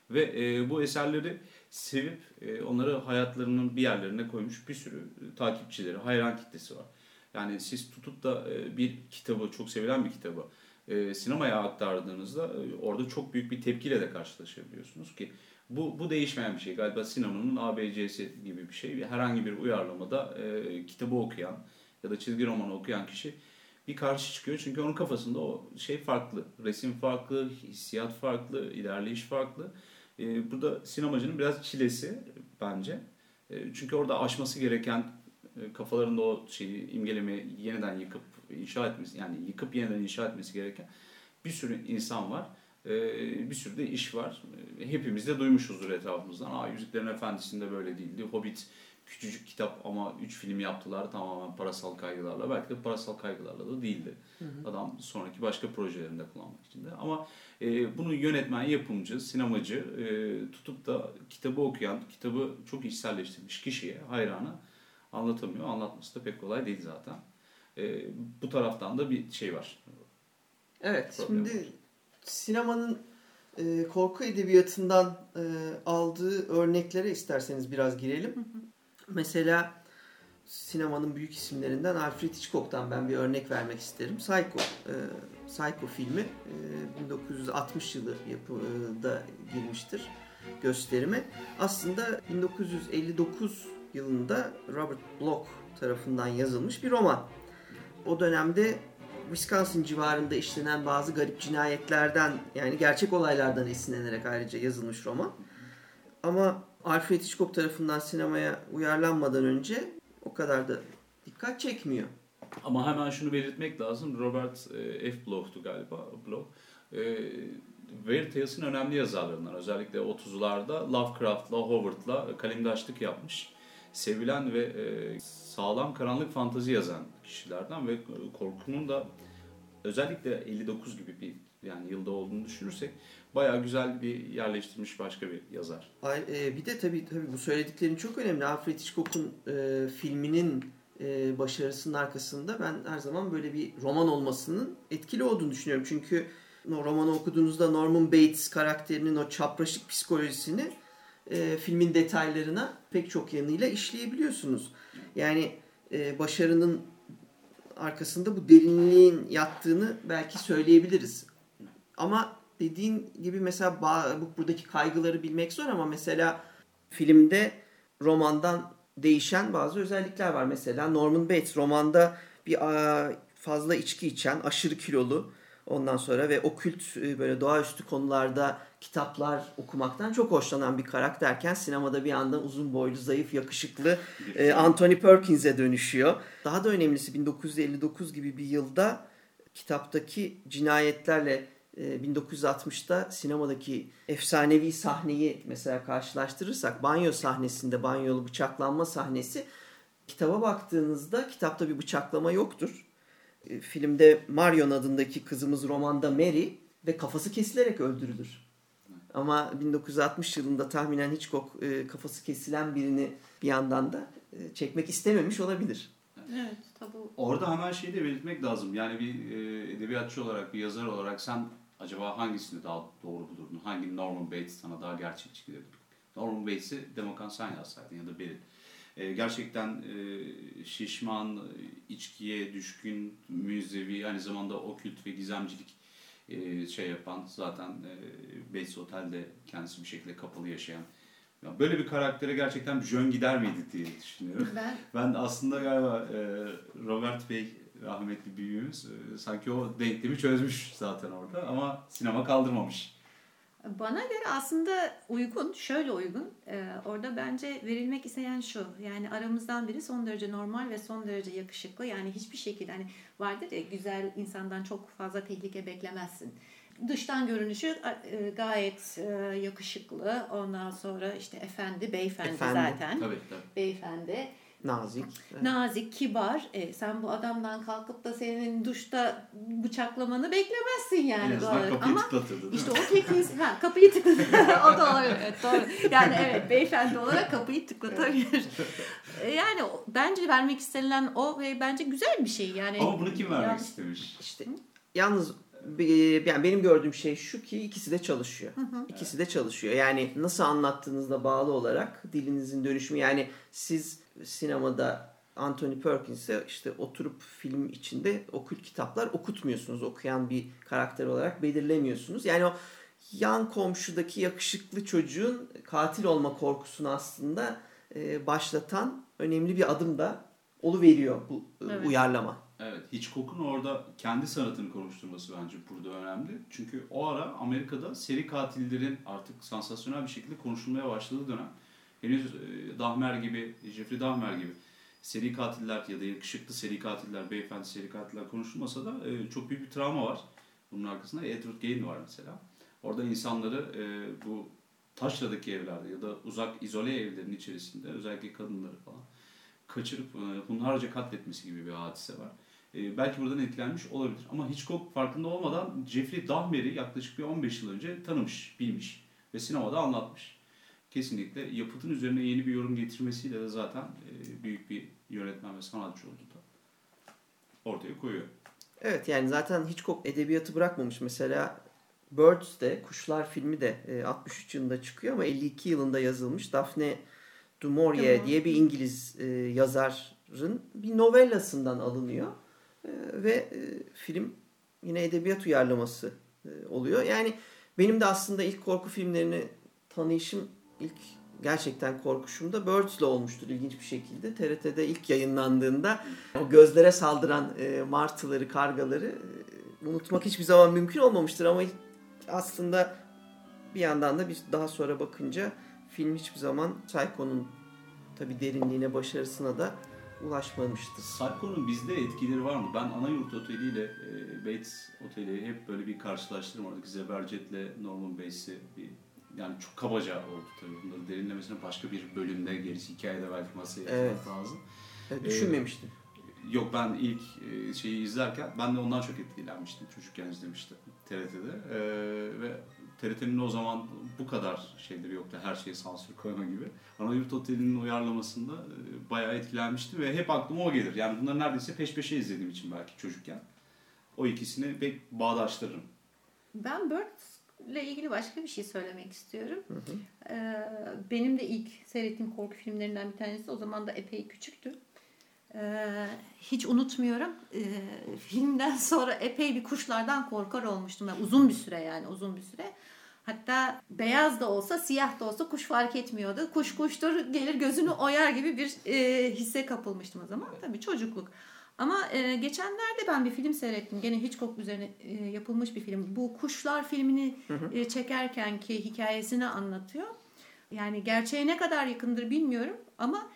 Ve e, bu eserleri sevip e, onları hayatlarının bir yerlerine koymuş bir sürü e, takipçileri, hayran kitlesi var. Yani siz tutup da e, bir kitabı, çok sevilen bir kitabı e, sinemaya aktardığınızda e, orada çok büyük bir tepkiyle de karşılaşabiliyorsunuz ki bu, bu değişmeyen bir şey. Galiba sinemanın ABC'si gibi bir şey. Herhangi bir uyarlamada e, kitabı okuyan ya da çizgi romanı okuyan kişi bir karşı çıkıyor. Çünkü onun kafasında o şey farklı. Resim farklı, hissiyat farklı, ilerleyiş farklı. E, burada sinemacının biraz çilesi bence. E, çünkü orada aşması gereken e, kafalarında o şeyi imgelemeyi yeniden yıkıp inşa etmesi yani yıkıp yeniden inşa etmesi gereken bir sürü insan var. E, bir sürü de iş var. E, hepimiz de duymuşuzdur etrafımızdan. Aa Yüzüklerin Efendisi'nde böyle değildi. Hobbit küçücük kitap ama 3 film yaptılar tamamen parasal kaygılarla. Belki de parasal kaygılarla da değildi. Hı hı. Adam sonraki başka projelerinde kullanmak için de. Ama e, bunu yönetmen, yapımcı, sinemacı e, tutup da kitabı okuyan, kitabı çok içselleştirmiş kişiye, hayrana anlatamıyor. Anlatması da pek kolay değil zaten. E, bu taraftan da bir şey var. Evet, Problem şimdi var. sinemanın e, korku edebiyatından e, aldığı örneklere isterseniz biraz girelim. Mesela sinemanın büyük isimlerinden Alfred Hitchcock'tan ben bir örnek vermek isterim. Psycho, e, Psycho filmi e, 1960 yılı yapıda girmiştir gösterime. Aslında 1959 yılında Robert Bloch tarafından yazılmış bir roman. O dönemde Wisconsin civarında işlenen bazı garip cinayetlerden yani gerçek olaylardan esinlenerek ayrıca yazılmış roman. Ama Alfred Hitchcock tarafından sinemaya uyarlanmadan önce o kadar da dikkat çekmiyor. Ama hemen şunu belirtmek lazım. Robert e, F. Bloch'tu galiba. Bloch. E, Weird Tales'ın önemli yazarlarından. Özellikle 30'larda Lovecraft'la, Howard'la kalemdaşlık yapmış. Sevilen ve e, sağlam karanlık fantazi yazan kişilerden ve korkunun da özellikle 59 gibi bir yani yılda olduğunu düşünürsek bayağı güzel bir yerleştirmiş başka bir yazar. Ay, e, bir de tabii tabii bu söylediklerin çok önemli. Alfred Hitchcock'un e, filminin e, başarısının arkasında ben her zaman böyle bir roman olmasının etkili olduğunu düşünüyorum. Çünkü o romanı okuduğunuzda Norman Bates karakterinin o çapraşık psikolojisini e, filmin detaylarına pek çok yanıyla işleyebiliyorsunuz. Yani e, başarının arkasında bu derinliğin yattığını belki söyleyebiliriz. Ama dediğin gibi mesela bu buradaki kaygıları bilmek zor ama mesela filmde romandan değişen bazı özellikler var. Mesela Norman Bates romanda bir fazla içki içen, aşırı kilolu ondan sonra ve okült e, böyle doğaüstü konularda kitaplar okumaktan çok hoşlanan bir karakterken sinemada bir anda uzun boylu, zayıf, yakışıklı e, Anthony Perkins'e dönüşüyor. Daha da önemlisi 1959 gibi bir yılda kitaptaki cinayetlerle 1960'ta e, sinemadaki efsanevi sahneyi mesela karşılaştırırsak banyo sahnesinde banyolu bıçaklanma sahnesi kitaba baktığınızda kitapta bir bıçaklama yoktur. E, filmde Marion adındaki kızımız romanda Mary ve kafası kesilerek öldürülür. Ama 1960 yılında tahminen Hitchcock e, kafası kesilen birini bir yandan da çekmek istememiş olabilir. Evet tabii. Orada hemen şeyi de belirtmek lazım. Yani bir edebiyatçı olarak, bir yazar olarak sen acaba hangisini daha doğru bulurdun? Hangi Norman Bates sana daha gerçekçi gelirdi? Norman Bates'i Demokan sen yazsaydın ya da Beril. Ee, gerçekten e, şişman, içkiye düşkün, müzevi, aynı zamanda okült ve gizemcilik e, şey yapan zaten e, Bates Otel'de kendisi bir şekilde kapalı yaşayan ya böyle bir karaktere gerçekten jön gider miydi diye düşünüyorum. Ben, <laughs> ben aslında galiba e, Robert Bey rahmetli büyüğümüz e, sanki o denklemi çözmüş zaten orada ama sinema kaldırmamış. Bana göre aslında uygun, şöyle uygun. Ee, orada bence verilmek isteyen şu. Yani aramızdan biri son derece normal ve son derece yakışıklı. Yani hiçbir şekilde hani vardır ya güzel insandan çok fazla tehlike beklemezsin. Dıştan görünüşü e, gayet e, yakışıklı. Ondan sonra işte efendi, beyefendi efendi. zaten. Tabii tabii. Beyefendi Nazik. Evet. Nazik, kibar. E, sen bu adamdan kalkıp da senin duşta bıçaklamanı beklemezsin yani. En azından kapıyı Ama tıklatırdı. İşte o tekniği, ha, kapıyı tıklatır. <laughs> o da olabilir. Evet, doğru. Yani evet beyefendi olarak kapıyı tıklatabilir. E, yani bence vermek istenilen o ve bence güzel bir şey. Yani, Ama bunu kim vermek yani, istemiş? İşte yalnız yani benim gördüğüm şey şu ki ikisi de çalışıyor. Hı hı. İkisi de çalışıyor. Yani nasıl anlattığınızda bağlı olarak dilinizin dönüşümü yani siz sinemada Anthony Perkins'e işte oturup film içinde okült kitaplar okutmuyorsunuz. Okuyan bir karakter olarak belirlemiyorsunuz. Yani o yan komşudaki yakışıklı çocuğun katil olma korkusunu aslında e, başlatan önemli bir adım da veriyor bu e, evet. uyarlama. Evet, Hitchcock'un orada kendi sanatını konuşturması bence burada önemli. Çünkü o ara Amerika'da seri katillerin artık sansasyonel bir şekilde konuşulmaya başladığı dönem henüz e, Dahmer gibi, Jeffrey Dahmer gibi seri katiller ya da yakışıklı seri katiller, beyefendi seri katiller konuşulmasa da e, çok büyük bir travma var. Bunun arkasında Edward Gain var mesela. Orada insanları e, bu taşradaki evlerde ya da uzak izole evlerin içerisinde özellikle kadınları falan kaçırıp hunharca katletmesi gibi bir hadise var. belki buradan etkilenmiş olabilir. Ama Hitchcock farkında olmadan Jeffrey Dahmer'i yaklaşık bir 15 yıl önce tanımış, bilmiş ve sinemada anlatmış kesinlikle yapıtın üzerine yeni bir yorum getirmesiyle de zaten e, büyük bir yönetmen ve sanatçı oldu da ortaya koyuyor. Evet yani zaten Hitchcock edebiyatı bırakmamış. Mesela Birds de Kuşlar filmi de e, 63 yılında çıkıyor ama 52 yılında yazılmış. Daphne du Maurier tamam. diye bir İngiliz e, yazarın bir novellasından alınıyor. E, ve e, film yine edebiyat uyarlaması e, oluyor. Yani benim de aslında ilk korku filmlerini tanıyışım ilk gerçekten korkuşum da Birds'le olmuştur ilginç bir şekilde. TRT'de ilk yayınlandığında o gözlere saldıran e, martıları, kargaları e, unutmak hiçbir zaman mümkün olmamıştır ama aslında bir yandan da biz daha sonra bakınca film hiçbir zaman Psycho'nun tabi derinliğine, başarısına da ulaşmamıştı. Psycho'nun bizde etkileri var mı? Ben Anayurt Oteli ile e, Bates Oteli hep böyle bir karşılaştırma oradaki Zebercet'le Norman Bates'i bir yani çok kabaca oldu tabii. Bunları derinlemesine başka bir bölümde gerisi hikayede belki masaya Evet. lazım. Evet, Ee, düşünmemiştim. Yok ben ilk e, şeyi izlerken ben de ondan çok etkilenmiştim. Çocukken izlemiştim TRT'de. Ee, ve TRT'nin o zaman bu kadar şeyleri yoktu. Her şeye sansür koyma gibi. Anayurt Oteli'nin uyarlamasında e, bayağı etkilenmişti ve hep aklıma o gelir. Yani bunları neredeyse peş peşe izlediğim için belki çocukken. O ikisini pek bağdaştırırım. Ben Birds'le ilgili başka bir şey söylemek istiyorum. Ee, benim de ilk seyrettiğim korku filmlerinden bir tanesi. O zaman da epey küçüktüm. Ee, hiç unutmuyorum. Ee, filmden sonra epey bir kuşlardan korkar olmuştum. Yani uzun bir süre yani uzun bir süre. Hatta beyaz da olsa siyah da olsa kuş fark etmiyordu. Kuş kuştur gelir gözünü oyar gibi bir e, hisse kapılmıştım o zaman. Tabii çocukluk. Ama e, geçenlerde ben bir film seyrettim. Gene Hitchcock üzerine e, yapılmış bir film. Bu Kuşlar filmini e, çekerken ki hikayesini anlatıyor. Yani gerçeğe ne kadar yakındır bilmiyorum ama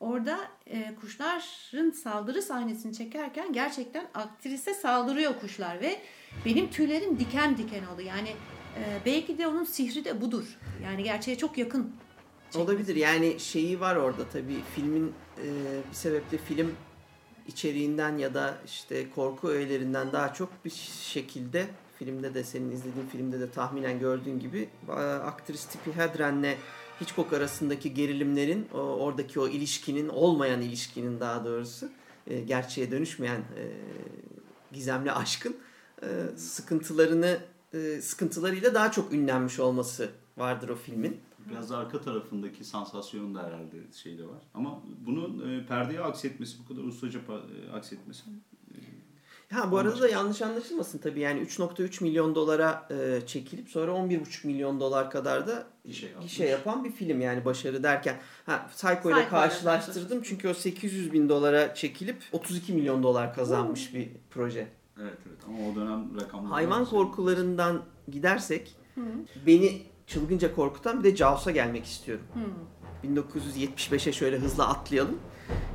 orada e, kuşların saldırı sahnesini çekerken gerçekten aktrise saldırıyor kuşlar ve benim tüylerim diken diken oldu. Yani e, belki de onun sihri de budur. Yani gerçeğe çok yakın. Olabilir yani şeyi var orada tabii filmin e, bir sebeple film içeriğinden ya da işte korku öğelerinden daha çok bir şekilde filmde de senin izlediğin filmde de tahminen gördüğün gibi aktris tipi Hedren'le Hitchcock arasındaki gerilimlerin oradaki o ilişkinin olmayan ilişkinin daha doğrusu e, gerçeğe dönüşmeyen e, gizemli aşkın e, sıkıntılarını sıkıntılarıyla daha çok ünlenmiş olması vardır o filmin. Biraz da arka tarafındaki sansasyonun da herhalde şey de var. Ama bunun e, perdeye aksetmesi, bu kadar ustaca e, aksetmesi. Ha bu arada da yanlış anlaşılmasın tabii yani 3.3 milyon dolara e, çekilip sonra 11.5 milyon dolar kadar da Gişe gişe yapan bir film yani başarı derken. Ha Psycho ile karşılaştırdım çünkü o 800 bin dolara çekilip 32 milyon dolar kazanmış bir proje. Evet evet ama o dönem rakamlar... Hayvan korkularından gidersek beni çılgınca korkutan bir de Jaws'a gelmek istiyorum. 1975'e şöyle hızlı atlayalım.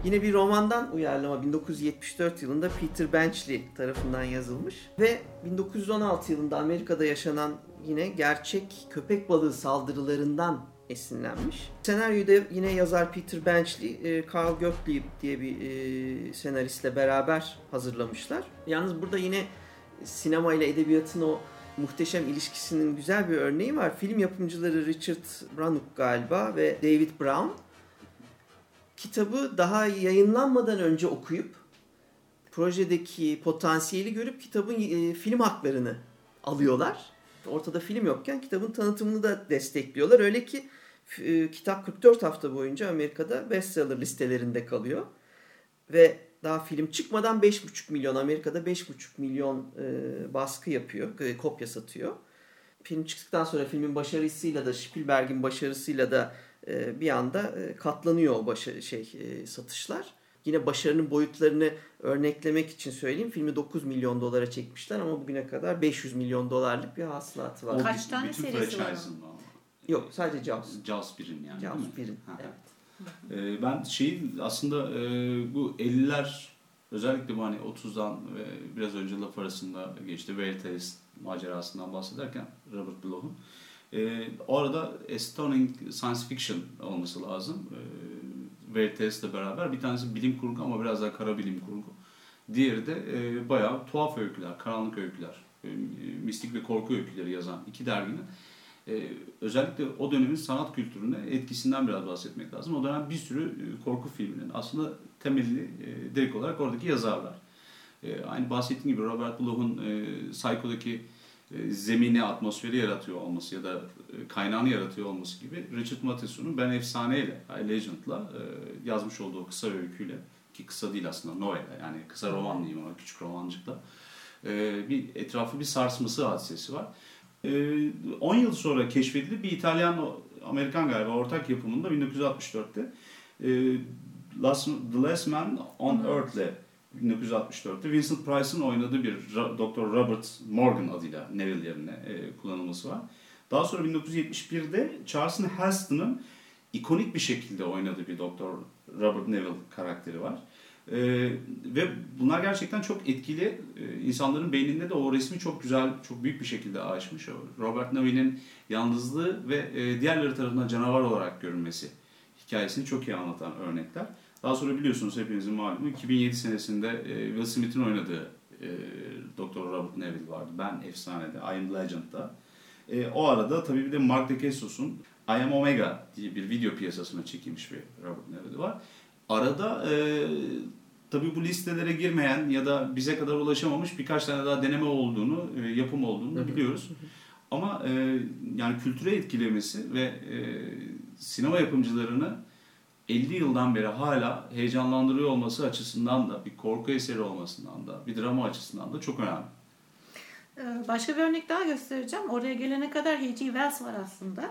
Yine bir romandan uyarlama 1974 yılında Peter Benchley tarafından yazılmış ve 1916 yılında Amerika'da yaşanan yine gerçek köpek balığı saldırılarından esinlenmiş. Senaryoyu da yine yazar Peter Benchley, e, Carl Gottlieb diye bir e, senaristle beraber hazırlamışlar. Yalnız burada yine sinema ile edebiyatın o muhteşem ilişkisinin güzel bir örneği var. Film yapımcıları Richard Branagh galiba ve David Brown kitabı daha yayınlanmadan önce okuyup projedeki potansiyeli görüp kitabın e, film haklarını alıyorlar. Ortada film yokken kitabın tanıtımını da destekliyorlar. Öyle ki e, kitap 44 hafta boyunca Amerika'da bestseller listelerinde kalıyor. Ve daha film çıkmadan 5,5 milyon Amerika'da 5,5 milyon e, baskı yapıyor, e, kopya satıyor. Film çıktıktan sonra filmin başarısıyla da Spielberg'in başarısıyla da e, bir anda e, katlanıyor o başarı şey e, satışlar. Yine başarının boyutlarını örneklemek için söyleyeyim. Filmi 9 milyon dolara çekmişler ama bugüne kadar 500 milyon dolarlık bir hasılatı var. Kaç tane serisi var? Yok sadece Jaws. Jaws 1'in yani. Jaws değil mi? 1'in, Ha, ha. evet. Ee, ben şeyi aslında e, bu 50'ler özellikle bu hani 30'dan ve biraz önce laf arasında geçti Veritas macerasından bahsederken Robert Bloch'un e, o arada Astounding Science Fiction olması lazım. E, Veritas'la beraber bir tanesi bilim kurgu ama biraz daha kara bilim kurgu. Diğeri de e, bayağı tuhaf öyküler, karanlık öyküler, e, mistik ve korku öyküleri yazan iki derginin ee, özellikle o dönemin sanat kültürüne etkisinden biraz bahsetmek lazım. O dönem bir sürü e, korku filminin aslında temelli e, direkt olarak oradaki yazarlar. E, aynı bahsettiğim gibi Robert Bloch'un e, Psycho'daki e, zemini, atmosferi yaratıyor olması ya da e, kaynağını yaratıyor olması gibi Richard Matheson'un Ben Efsaneyle, Legend'la e, yazmış olduğu kısa öyküyle ki kısa değil aslında novela yani kısa roman ama küçük romancıkla e, bir etrafı bir sarsması hadisesi var. Ee, 10 yıl sonra keşfedilip bir İtalyan Amerikan galiba ortak yapımında 1964'te e, Last, The Last Man on Earth'le 1964'te Vincent Price'ın oynadığı bir Dr. Robert Morgan adıyla Neville yerine e, kullanılması var. Daha sonra 1971'de Charleston Heston'ın ikonik bir şekilde oynadığı bir Doktor Robert Neville karakteri var. Ee, ve bunlar gerçekten çok etkili. Ee, insanların beyninde de o resmi çok güzel, çok büyük bir şekilde açmış. Robert Neville'in yalnızlığı ve e, diğerleri tarafından canavar olarak görünmesi hikayesini çok iyi anlatan örnekler. Daha sonra biliyorsunuz hepinizin malumu 2007 senesinde e, Will Smith'in oynadığı e, Doktor Robert Neville vardı. Ben Efsane'de, I Am Legend'da. E, o arada tabii bir de Mark DeCasos'un I Am Omega diye bir video piyasasına çekilmiş bir Robert Neville var. Arada e, tabii bu listelere girmeyen ya da bize kadar ulaşamamış birkaç tane daha deneme olduğunu, e, yapım olduğunu biliyoruz. Ama e, yani kültüre etkilemesi ve e, sinema yapımcılarını 50 yıldan beri hala heyecanlandırıyor olması açısından da, bir korku eseri olmasından da, bir drama açısından da çok önemli. Başka bir örnek daha göstereceğim. Oraya gelene kadar H.G. Wells var aslında.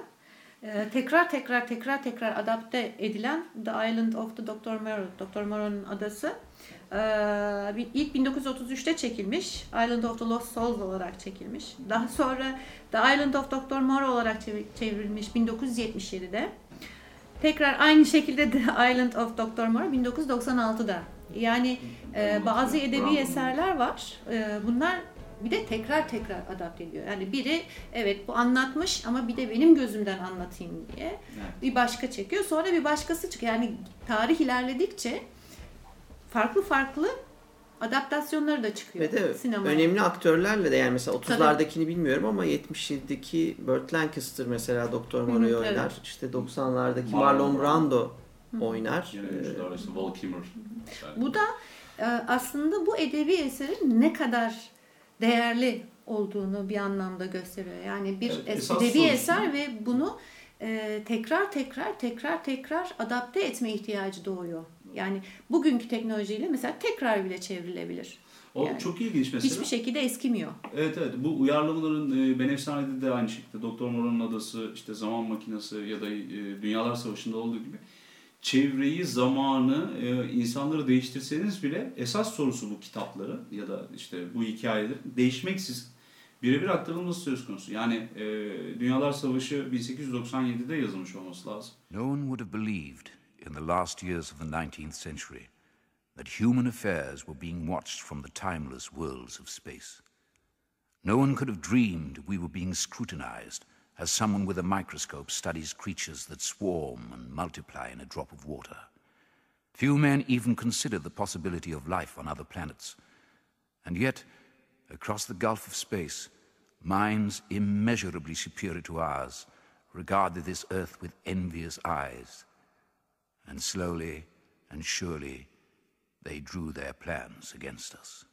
Ee, tekrar tekrar tekrar tekrar adapte edilen The Island of the Dr. Moreau, Dr. Moreau'nun adası. Ee, ilk 1933'te çekilmiş. Island of the Lost Souls olarak çekilmiş. Daha sonra The Island of Dr. Moreau olarak çevrilmiş 1977'de. Tekrar aynı şekilde The Island of Dr. Moreau 1996'da. Yani e, bazı edebi eserler var. E, bunlar bir de tekrar tekrar adapte ediyor. Yani biri evet bu anlatmış ama bir de benim gözümden anlatayım diye evet. bir başka çekiyor. Sonra bir başkası çıkıyor. Yani tarih ilerledikçe farklı farklı adaptasyonları da çıkıyor Ve de sinemaya. önemli aktörlerle de yani mesela 30'lardakini bilmiyorum ama 77'deki Burt Lancaster mesela Doktor Moreau'yu oynar. Evet. İşte 90'lardaki Marlon Brando Hı. oynar. Yine işte Val Kilmer. Bu da e, aslında bu edebi eserin ne kadar değerli olduğunu bir anlamda gösteriyor. Yani bir evet, edebi eser ve bunu e, tekrar tekrar tekrar tekrar adapte etme ihtiyacı doğuyor. Yani bugünkü teknolojiyle mesela tekrar bile çevrilebilir. O yani çok ilginç mesela. Hiçbir şekilde eskimiyor. Evet evet. Bu uyarlamaların e, Ben Efsane'de de aynı şekilde. Doktor Moreau'nun adası, işte Zaman Makinesi ya da e, Dünyalar Savaşı'nda olduğu gibi çevreyi, zamanı, e, insanları değiştirseniz bile esas sorusu bu kitapları ya da işte bu hikayeler değişmeksiz birebir aktarılması söz konusu. Yani e, Dünyalar Savaşı 1897'de yazılmış olması lazım. No one would have believed in the last years of the 19th century that human affairs were being watched from the timeless worlds of space. No one could have dreamed we were being scrutinized as someone with a microscope studies creatures that swarm and multiply in a drop of water. Few men even consider the possibility of life on other planets. And yet, across the gulf of space, minds immeasurably superior to ours regarded this earth with envious eyes. And slowly and surely, they drew their plans against us.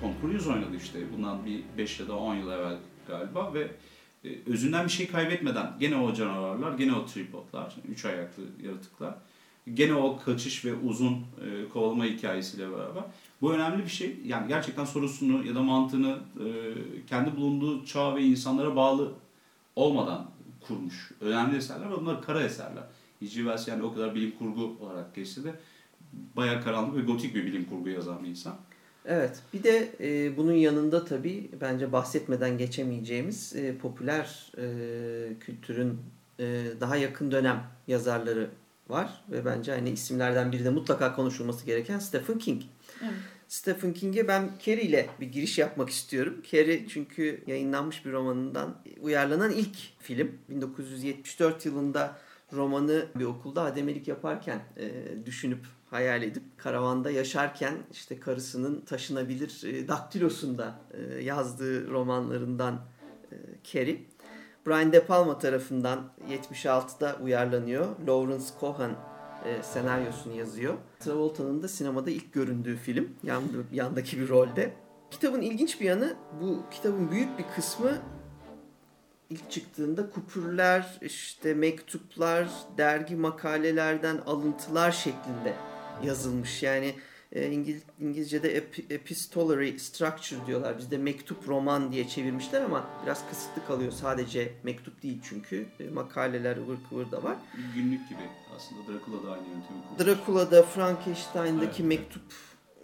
Tom Cruise oynadı işte bundan bir 5 ya da 10 yıl evvel galiba ve e, özünden bir şey kaybetmeden gene o canavarlar, gene o tripodlar, üç ayaklı yaratıklar, gene o kaçış ve uzun e, kovalama hikayesiyle beraber. Bu önemli bir şey. Yani gerçekten sorusunu ya da mantığını e, kendi bulunduğu çağ ve insanlara bağlı olmadan kurmuş. Önemli eserler ve bunlar kara eserler. Wells yani o kadar bilim kurgu olarak geçse de bayağı karanlık ve gotik bir bilim kurgu yazan bir insan. Evet. Bir de e, bunun yanında tabii bence bahsetmeden geçemeyeceğimiz e, popüler e, kültürün e, daha yakın dönem yazarları var ve bence hani isimlerden biri de mutlaka konuşulması gereken Stephen King. Evet. Stephen King'e ben Carrie ile bir giriş yapmak istiyorum. Carrie çünkü yayınlanmış bir romanından uyarlanan ilk film. 1974 yılında romanı bir okulda ademelik yaparken e, düşünüp hayal edip karavanda yaşarken işte karısının taşınabilir e, daktilosunda e, yazdığı romanlarından e, Carrie. Brian De Palma tarafından 76'da uyarlanıyor. Lawrence Cohen e, senaryosunu yazıyor. Travolta'nın da sinemada ilk göründüğü film. Yan, yandaki bir rolde. Kitabın ilginç bir yanı bu kitabın büyük bir kısmı ilk çıktığında kupürler, işte mektuplar, dergi makalelerden alıntılar şeklinde yazılmış. Yani e, İngiliz, İngilizce'de ep, epistolary structure diyorlar. Bizde mektup roman diye çevirmişler ama biraz kısıtlı kalıyor. Sadece mektup değil çünkü. E, makaleler ıvır kıvır da var. Günlük gibi aslında Dracula'da aynı yöntemi kullanıyor. Dracula'da Frankenstein'daki evet. mektup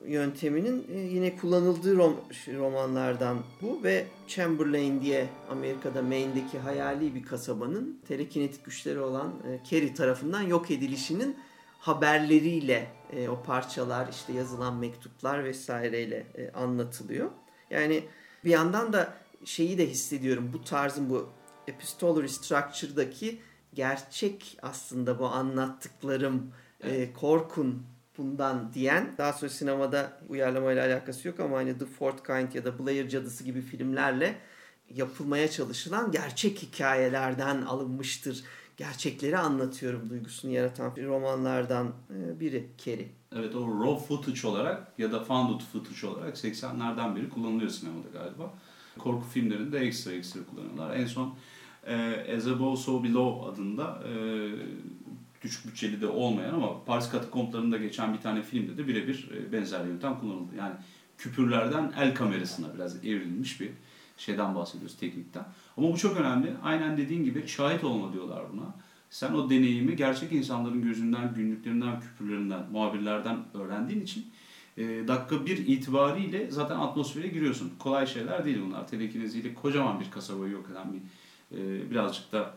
yönteminin e, yine kullanıldığı rom- romanlardan bu ve Chamberlain diye Amerika'da Maine'deki hayali bir kasabanın telekinetik güçleri olan e, Carrie tarafından yok edilişinin haberleriyle e, o parçalar işte yazılan mektuplar vesaireyle e, anlatılıyor. Yani bir yandan da şeyi de hissediyorum bu tarzın bu epistolary structure'daki gerçek aslında bu anlattıklarım e, korkun bundan diyen daha sonra sinemada uyarlamayla alakası yok ama hani The Fourth Kind ya da Blair Cadısı gibi filmlerle yapılmaya çalışılan gerçek hikayelerden alınmıştır. Gerçekleri anlatıyorum duygusunu yaratan romanlardan e, biri Carrie. Evet o raw footage olarak ya da found footage olarak 80'lerden beri kullanılıyor sinemada galiba. Korku filmlerinde ekstra ekstra kullanıyorlar. En son e, As Above So Below adında e, düşük bütçeli de olmayan ama Paris katakomplarında geçen bir tane filmde de birebir e, benzer yöntem kullanıldı. Yani küpürlerden el kamerasına biraz evrilmiş bir şeyden bahsediyoruz teknikten. Ama bu çok önemli. Aynen dediğin gibi şahit olma diyorlar buna. Sen o deneyimi gerçek insanların gözünden, günlüklerinden, küpürlerinden, muhabirlerden öğrendiğin için e, dakika bir itibariyle zaten atmosfere giriyorsun. Kolay şeyler değil bunlar. Telekineziyle kocaman bir kasabayı yok eden bir e, birazcık da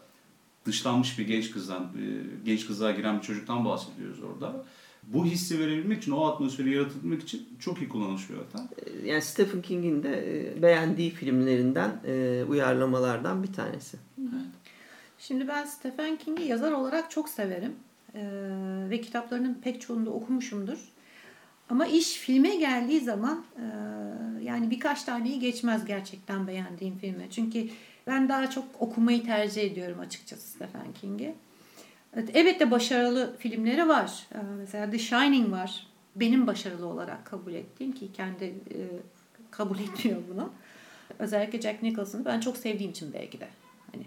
dışlanmış bir genç kızdan, e, genç kızlığa giren bir çocuktan bahsediyoruz orada. Bu hissi verebilmek için, o atmosferi yaratabilmek için çok iyi kullanılmış bir yöntem. E, yani Stephen King'in de e, beğendiği filmlerinden, e, uyarlamalardan bir tanesi. Evet. Şimdi ben Stephen King'i yazar olarak çok severim. Ee, ve kitaplarının pek çoğunu da okumuşumdur. Ama iş filme geldiği zaman e, yani birkaç taneyi geçmez gerçekten beğendiğim filme. Çünkü ben daha çok okumayı tercih ediyorum açıkçası Stephen King'i. Evet, elbette başarılı filmleri var. Ee, mesela The Shining var. Benim başarılı olarak kabul ettiğim ki kendi e, kabul <laughs> etmiyor bunu. Özellikle Jack Nicholson'ı ben çok sevdiğim için belki de. Hani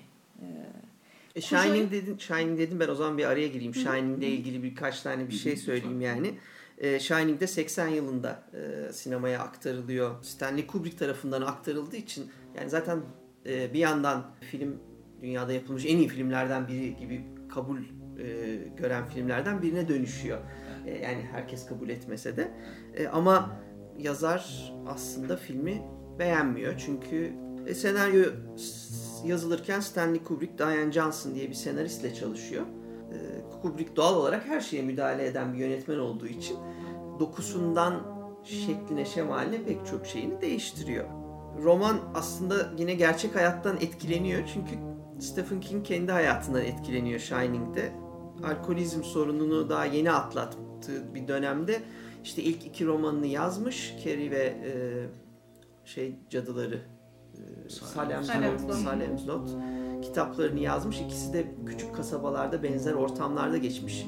E, Shining dedin, Shining dedim ben o zaman bir araya gireyim. Shining ile ilgili birkaç tane bir şey söyleyeyim yani. E, Shining de 80 yılında e, sinemaya aktarılıyor. Stanley Kubrick tarafından aktarıldığı için yani zaten e, bir yandan film dünyada yapılmış en iyi filmlerden biri gibi kabul e, gören filmlerden birine dönüşüyor. E, yani herkes kabul etmese de. E, ama yazar aslında filmi beğenmiyor. Çünkü e, senaryo yazılırken Stanley Kubrick, Diane Johnson diye bir senaristle çalışıyor. E, Kubrick doğal olarak her şeye müdahale eden bir yönetmen olduğu için dokusundan şekline, şemaline pek çok şeyini değiştiriyor. Roman aslında yine gerçek hayattan etkileniyor çünkü Stephen King kendi hayatından etkileniyor Shining'de. Alkolizm sorununu daha yeni atlattığı bir dönemde işte ilk iki romanını yazmış. Carrie ve e, şey cadıları e. Salem's Lot kitaplarını yazmış. İkisi de küçük kasabalarda benzer ortamlarda geçmiş.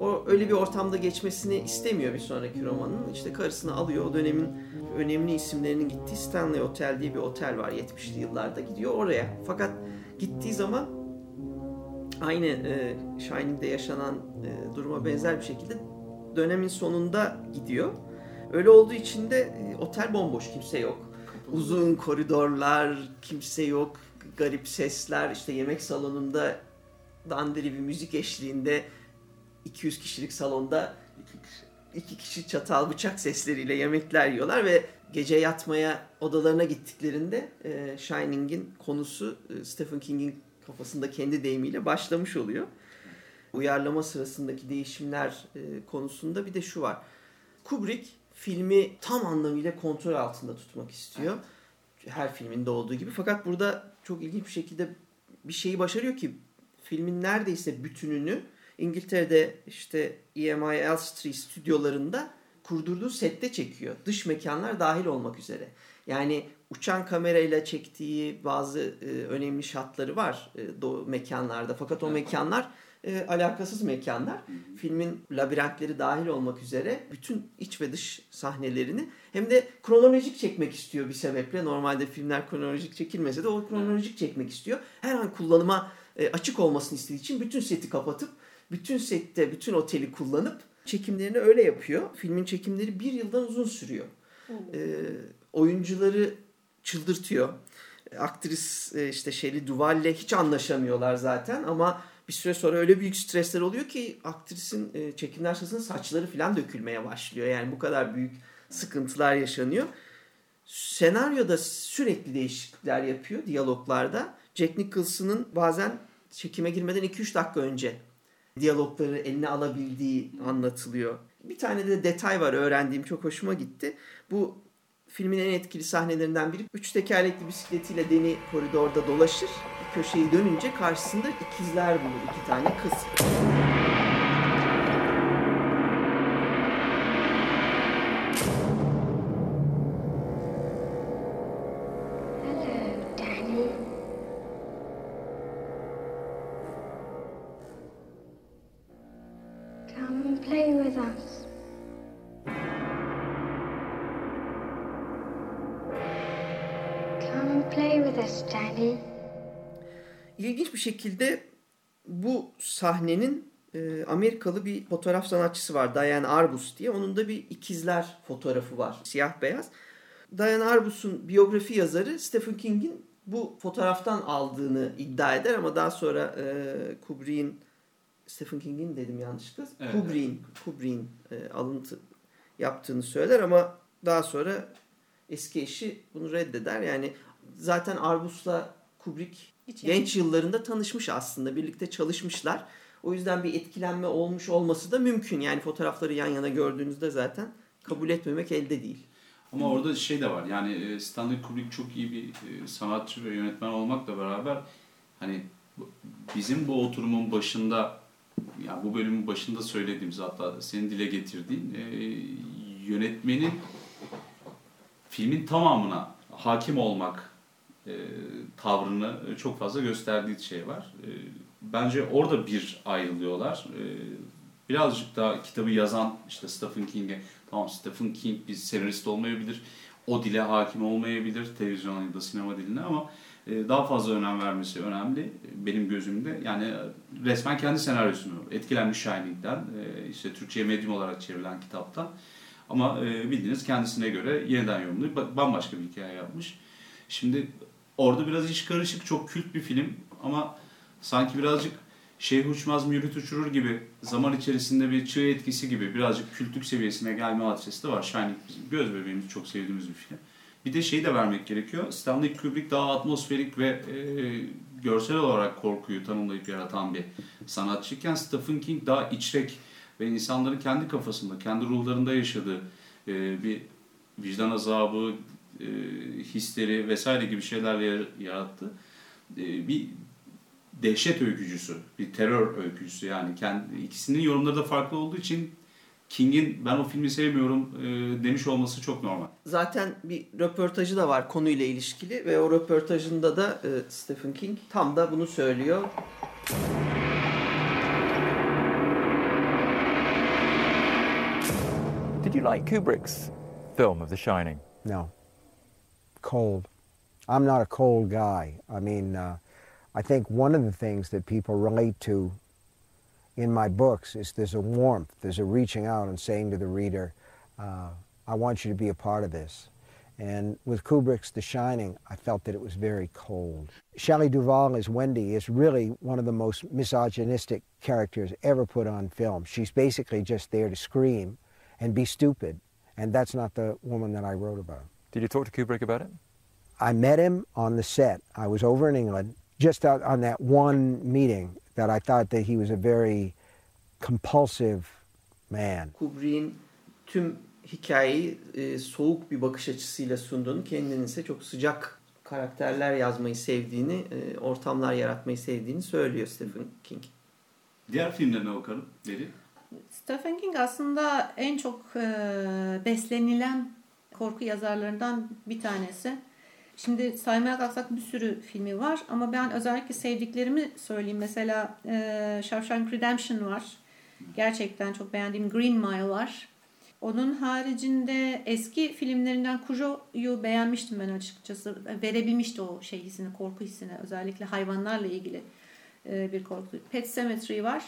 O öyle bir ortamda geçmesini istemiyor bir sonraki romanın. İşte karısını alıyor. O dönemin önemli isimlerinin gittiği Stanley Hotel diye bir otel var 70'li yıllarda gidiyor oraya. Fakat gittiği zaman aynı e, Shining'de yaşanan e, duruma benzer bir şekilde dönemin sonunda gidiyor. Öyle olduğu için de e, otel bomboş kimse yok. Uzun koridorlar, kimse yok, garip sesler, işte yemek salonunda dandiri bir müzik eşliğinde 200 kişilik salonda iki kişi çatal bıçak sesleriyle yemekler yiyorlar ve gece yatmaya odalarına gittiklerinde e, Shining'in konusu e, Stephen King'in kafasında kendi deyimiyle başlamış oluyor. Uyarlama sırasındaki değişimler e, konusunda bir de şu var. Kubrick filmi tam anlamıyla kontrol altında tutmak istiyor. Her filminde olduğu gibi. Fakat burada çok ilginç bir şekilde bir şeyi başarıyor ki filmin neredeyse bütününü İngiltere'de işte EMI Elstree stüdyolarında kurdurduğu sette çekiyor. Dış mekanlar dahil olmak üzere. Yani uçan kamerayla çektiği bazı e, önemli şatları var e, do mekanlarda. Fakat o mekanlar e, alakasız mekanlar. Filmin labirentleri dahil olmak üzere bütün iç ve dış sahnelerini hem de kronolojik çekmek istiyor bir sebeple. Normalde filmler kronolojik çekilmese de o kronolojik çekmek istiyor. Her an kullanıma e, açık olmasını istediği için bütün seti kapatıp bütün sette bütün oteli kullanıp çekimlerini öyle yapıyor. Filmin çekimleri bir yıldan uzun sürüyor. E, oyuncuları çıldırtıyor. Aktris e, işte Shelley Duvall'le hiç anlaşamıyorlar zaten ama bir süre sonra öyle büyük stresler oluyor ki aktrisin e, çekimler sırasında saçları falan dökülmeye başlıyor. Yani bu kadar büyük sıkıntılar yaşanıyor. Senaryoda sürekli değişiklikler yapıyor diyaloglarda. Jack Nicholson'ın bazen çekime girmeden 2-3 dakika önce diyalogları eline alabildiği anlatılıyor. Bir tane de detay var öğrendiğim çok hoşuma gitti. Bu filmin en etkili sahnelerinden biri. Üç tekerlekli bisikletiyle Deni koridorda dolaşır. Köşeyi dönünce karşısında ikizler bulur. iki tane kız. Şekilde bu sahnenin e, Amerikalı bir fotoğraf sanatçısı var. Diane Arbus diye. Onun da bir ikizler fotoğrafı var. Siyah beyaz. Diane Arbus'un biyografi yazarı Stephen King'in bu fotoğraftan aldığını iddia eder ama daha sonra e, Kubrick'in Stephen King'in dedim yanlışlıkla. Evet, Kubrick'in Kubrick'in e, alıntı yaptığını söyler ama daha sonra eski eşi bunu reddeder. Yani zaten Arbus'la Kubrick Hiç genç yıllarında tanışmış aslında. Birlikte çalışmışlar. O yüzden bir etkilenme olmuş olması da mümkün. Yani fotoğrafları yan yana gördüğünüzde zaten kabul etmemek elde değil. Ama orada şey de var yani e, Stanley Kubrick çok iyi bir e, sanatçı ve yönetmen olmakla beraber hani bizim bu oturumun başında yani bu bölümün başında söylediğimiz hatta senin dile getirdiğin e, yönetmenin filmin tamamına hakim olmak e, tavrını çok fazla gösterdiği şey var. E, bence orada bir ayrılıyorlar. E, birazcık daha kitabı yazan işte Stephen King'e tamam Stephen King bir senarist olmayabilir. O dile hakim olmayabilir televizyon ya da sinema diline ama e, daha fazla önem vermesi önemli benim gözümde. Yani resmen kendi senaryosunu etkilenmiş Shining'den e, işte Türkçe'ye medyum olarak çevrilen kitaptan ama e, bildiğiniz kendisine göre yeniden yorumlayıp ba- bambaşka bir hikaye yapmış. Şimdi orada biraz iş karışık, çok kült bir film ama sanki birazcık Şeyh Uçmaz Mürit Uçurur gibi zaman içerisinde bir çığ etkisi gibi birazcık kültük seviyesine gelme hadisesi de var. Shining bizim göz bebeğimiz çok sevdiğimiz bir film. Bir de şeyi de vermek gerekiyor. Stanley Kubrick daha atmosferik ve e, görsel olarak korkuyu tanımlayıp yaratan bir sanatçıyken Stephen King daha içrek ve insanların kendi kafasında, kendi ruhlarında yaşadığı e, bir vicdan azabı, e, hisleri vesaire gibi şeyler yar- yarattı. E, bir dehşet öykücüsü, bir terör öykücüsü yani kendi ikisinin yorumları da farklı olduğu için King'in ben o filmi sevmiyorum e, demiş olması çok normal. Zaten bir röportajı da var konuyla ilişkili ve o röportajında da e, Stephen King tam da bunu söylüyor. Did you like Kubrick's film of The Shining? No. Cold. I'm not a cold guy. I mean, uh, I think one of the things that people relate to in my books is there's a warmth, there's a reaching out and saying to the reader, uh, I want you to be a part of this. And with Kubrick's The Shining, I felt that it was very cold. Shelley Duvall as Wendy is really one of the most misogynistic characters ever put on film. She's basically just there to scream and be stupid. And that's not the woman that I wrote about. Did you talk to Kubrick about it? I met him on the set. I was over in England just out on that one meeting that I thought that he was a very compulsive man. Kubrick'in tüm hikayeyi e, soğuk bir bakış açısıyla sunduğunu, kendinin ise çok sıcak karakterler yazmayı sevdiğini, e, ortamlar yaratmayı sevdiğini söylüyor Stephen King. Diğer filmlerine bakalım. Deli. Stephen King aslında en çok e, beslenilen korku yazarlarından bir tanesi. Şimdi saymaya kalksak bir sürü filmi var ama ben özellikle sevdiklerimi söyleyeyim. Mesela e, Shawshank Redemption var. Gerçekten çok beğendiğim Green Mile var. Onun haricinde eski filmlerinden Cujo'yu beğenmiştim ben açıkçası. Verebilmişti o şey hissini, korku hissini. Özellikle hayvanlarla ilgili e, bir korku. Pet Cemetery var.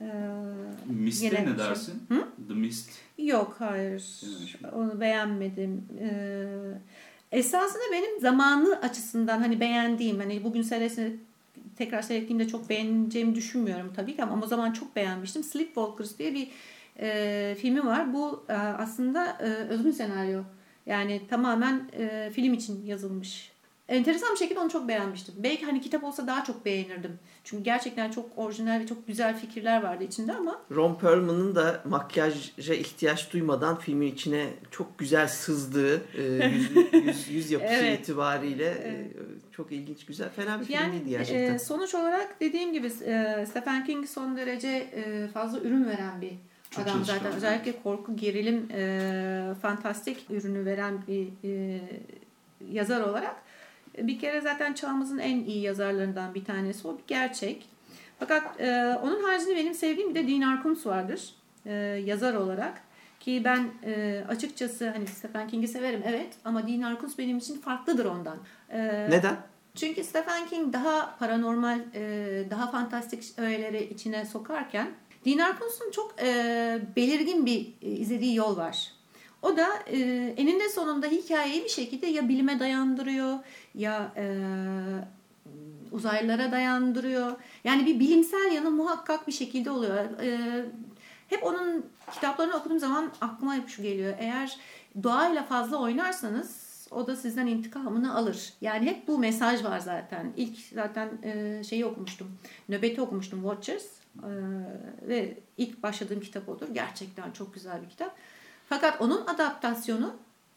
E, Mist'e ne şey. dersin? Hı? The Mist. Yok hayır. Evet. Onu beğenmedim. Ee, esasında benim zamanı açısından hani beğendiğim hani bugün seyrettiğimde tekrar seyrettiğimde çok beğeneceğimi düşünmüyorum tabii ki ama o zaman çok beğenmiştim. Sleepwalkers diye bir e, filmi var. Bu e, aslında e, özgün senaryo. Yani tamamen e, film için yazılmış. Enteresan bir şekilde onu çok beğenmiştim. Belki hani kitap olsa daha çok beğenirdim. Çünkü gerçekten çok orijinal ve çok güzel fikirler vardı içinde ama Ron Perlman'ın da makyaja ihtiyaç duymadan filmin içine çok güzel sızdığı e, yüz, yüz, yüz yapısı <laughs> Evet. itibariyle e, çok ilginç, güzel, fena bir film Yani değildi gerçekten. e, sonuç olarak dediğim gibi e, Stephen King son derece e, fazla ürün veren bir Çok adam zaten. evet. Özellikle korku, gerilim, e, fantastik ürünü veren bir e, yazar olarak. Bir kere zaten çağımızın en iyi yazarlarından bir tanesi o bir gerçek. Fakat e, onun haricinde benim sevdiğim bir de Dean Arkuns vardır e, yazar olarak. Ki ben e, açıkçası hani Stephen King'i severim evet ama Dean Arkuns benim için farklıdır ondan. E, Neden? çünkü Stephen King daha paranormal, e, daha fantastik öğeleri içine sokarken Dean Arkuns'un çok e, belirgin bir e, izlediği yol var. O da e, eninde sonunda hikayeyi bir şekilde ya bilime dayandırıyor ya e, uzaylılara dayandırıyor. Yani bir bilimsel yanı muhakkak bir şekilde oluyor. E, hep onun kitaplarını okuduğum zaman aklıma hep şu geliyor. Eğer doğayla fazla oynarsanız o da sizden intikamını alır. Yani hep bu mesaj var zaten. İlk zaten e, şeyi okumuştum. Nöbeti okumuştum Watchers. E, ve ilk başladığım kitap odur. Gerçekten çok güzel bir kitap. Fakat onun adaptasyonu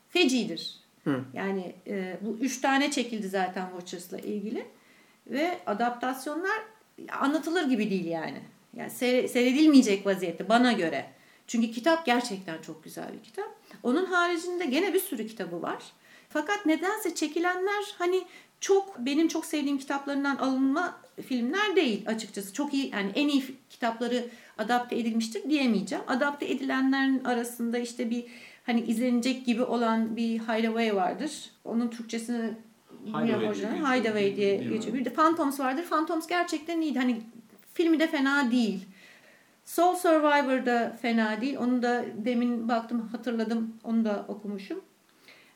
fecidir. Hı. Yani e, bu üç tane çekildi zaten Watchers'la ilgili. Ve adaptasyonlar anlatılır gibi değil yani. Yani seyre- seyredilmeyecek vaziyette bana göre. Çünkü kitap gerçekten çok güzel bir kitap. Onun haricinde gene bir sürü kitabı var. Fakat nedense çekilenler hani çok benim çok sevdiğim kitaplarından alınma filmler değil açıkçası. Çok iyi yani en iyi kitapları adapte edilmiştir diyemeyeceğim. Adapte edilenlerin arasında işte bir hani izlenecek gibi olan bir Hideaway vardır. Onun Türkçesini Hideaway diye. Hideaway diye geçiyor. Bir de Phantoms vardır. Phantoms gerçekten iyiydi. Hani filmi de fena değil. Soul Survivor da fena değil. Onu da demin baktım hatırladım. Onu da okumuşum.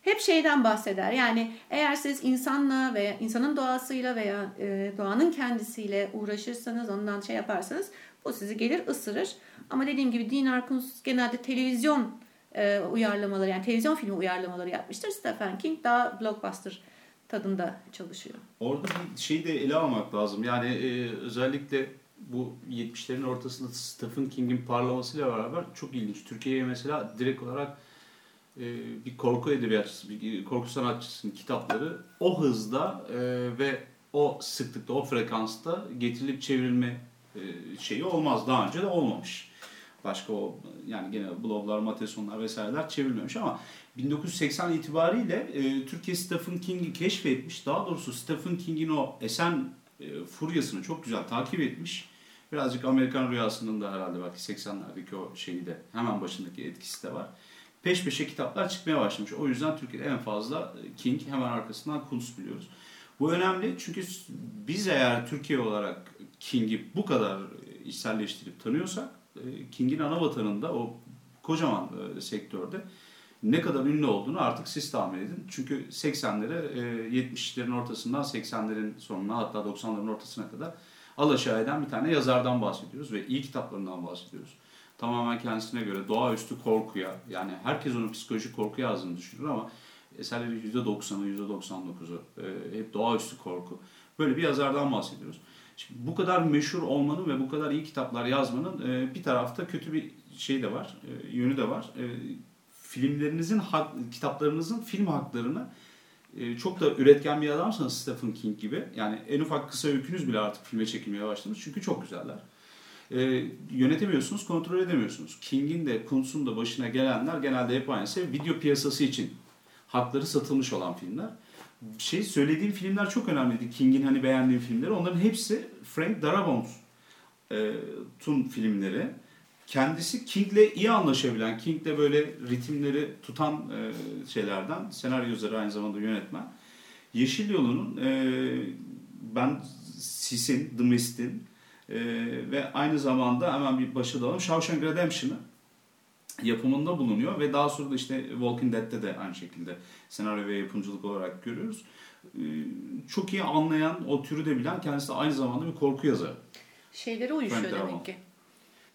Hep şeyden bahseder. Yani eğer siz insanla veya insanın doğasıyla veya e, doğanın kendisiyle uğraşırsanız, ondan şey yaparsanız bu sizi gelir ısırır. Ama dediğim gibi Dean Arkuns genelde televizyon e, uyarlamaları yani televizyon filmi uyarlamaları yapmıştır. Stephen King daha blockbuster tadında çalışıyor. Orada bir şeyi de ele almak lazım. Yani e, özellikle bu 70'lerin ortasında Stephen King'in parlamasıyla beraber çok ilginç. Türkiye'ye mesela direkt olarak e, bir korku edebiyatçısı, bir korku sanatçısının kitapları o hızda e, ve o sıklıkta, o frekansta getirilip çevrilme e, şeyi olmaz. Daha önce de olmamış. Başka o yani gene bloglar, Matesonlar vesaireler çevrilmemiş ama 1980 itibariyle e, Türkiye Stephen King'i keşfetmiş. Daha doğrusu Stephen King'in o esen e, furyasını çok güzel takip etmiş. Birazcık Amerikan rüyasının da herhalde belki 80'lerdeki o şeyi de hemen başındaki etkisi de var. Peş peşe kitaplar çıkmaya başlamış. O yüzden Türkiye'de en fazla e, King hemen arkasından Kuntz biliyoruz. Bu önemli çünkü biz eğer Türkiye olarak King'i bu kadar e, içselleştirip tanıyorsak e, King'in ana vatanında o kocaman sektörde ne kadar ünlü olduğunu artık siz tahmin edin. Çünkü 80'lere, e, 70'lerin ortasından 80'lerin sonuna hatta 90'ların ortasına kadar alaşağı eden bir tane yazardan bahsediyoruz ve iyi kitaplarından bahsediyoruz. Tamamen kendisine göre doğaüstü korkuya, yani herkes onun psikolojik korku yazdığını düşünür ama eserleri %90'ı, %99'u e, hep doğaüstü korku. Böyle bir yazardan bahsediyoruz. Şimdi bu kadar meşhur olmanın ve bu kadar iyi kitaplar yazmanın e, bir tarafta kötü bir şey de var, e, yönü de var. Filmlerinizin, kitaplarınızın film haklarını çok da üretken bir adamsanız Stephen King gibi, yani en ufak kısa öykünüz bile artık filme çekilmeye başlamış çünkü çok güzeller. E, yönetemiyorsunuz, kontrol edemiyorsunuz. King'in de Kuntz'un da başına gelenler genelde hep aynısı. Video piyasası için hakları satılmış olan filmler. Şey söylediğim filmler çok önemliydi. King'in hani beğendiğim filmleri. Onların hepsi Frank Darabont'un filmleri. Kendisi King'le iyi anlaşabilen, King'le böyle ritimleri tutan e, şeylerden, senaryo yazarı aynı zamanda yönetmen. Yeşil Yolu'nun e, ben Sis'in, The Mist'in e, ve aynı zamanda hemen bir başa dalalım Shawshank Redemption'ı yapımında bulunuyor ve daha sonra da işte Walking Dead'te de aynı şekilde senaryo ve yapımcılık olarak görüyoruz. Ee, Çok iyi anlayan, o türü de bilen kendisi de aynı zamanda bir korku yazarı. Şeyleri uyuşuyor Frank demek ki.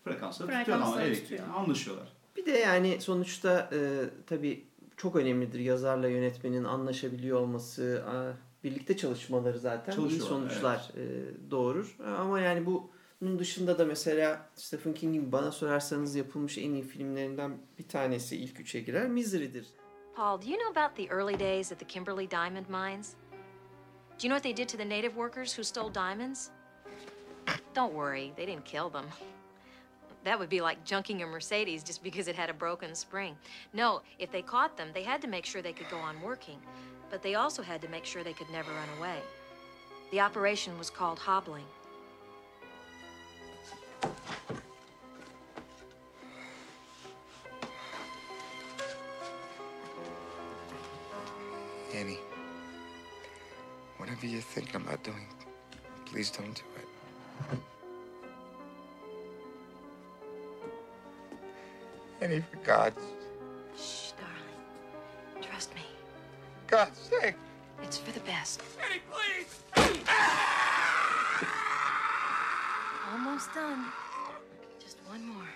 Frekansları Frekansları tutuyor ama elektrik tutuyor. anlaşıyorlar. Bir de yani sonuçta e, tabii çok önemlidir yazarla yönetmenin anlaşabiliyor olması, a, birlikte çalışmaları zaten iyi sonuçlar e, doğurur. Ama yani bunun dışında da mesela Stephen King'in bana sorarsanız yapılmış en iyi filmlerinden bir tanesi ilk üçe girer. Misery'dir. Paul, do you know about the early days at the Kimberley Diamond Mines? Do you know what they did to the native workers who stole diamonds? Don't worry, they didn't kill them. That would be like junking a Mercedes just because it had a broken spring. No, if they caught them, they had to make sure they could go on working, but they also had to make sure they could never run away. The operation was called hobbling. Annie, whatever you're thinking about doing, please don't do it. Annie, for God's, Shh, darling. Trust me. God's sake. It's for the best. Annie, please. Almost done. Just one more.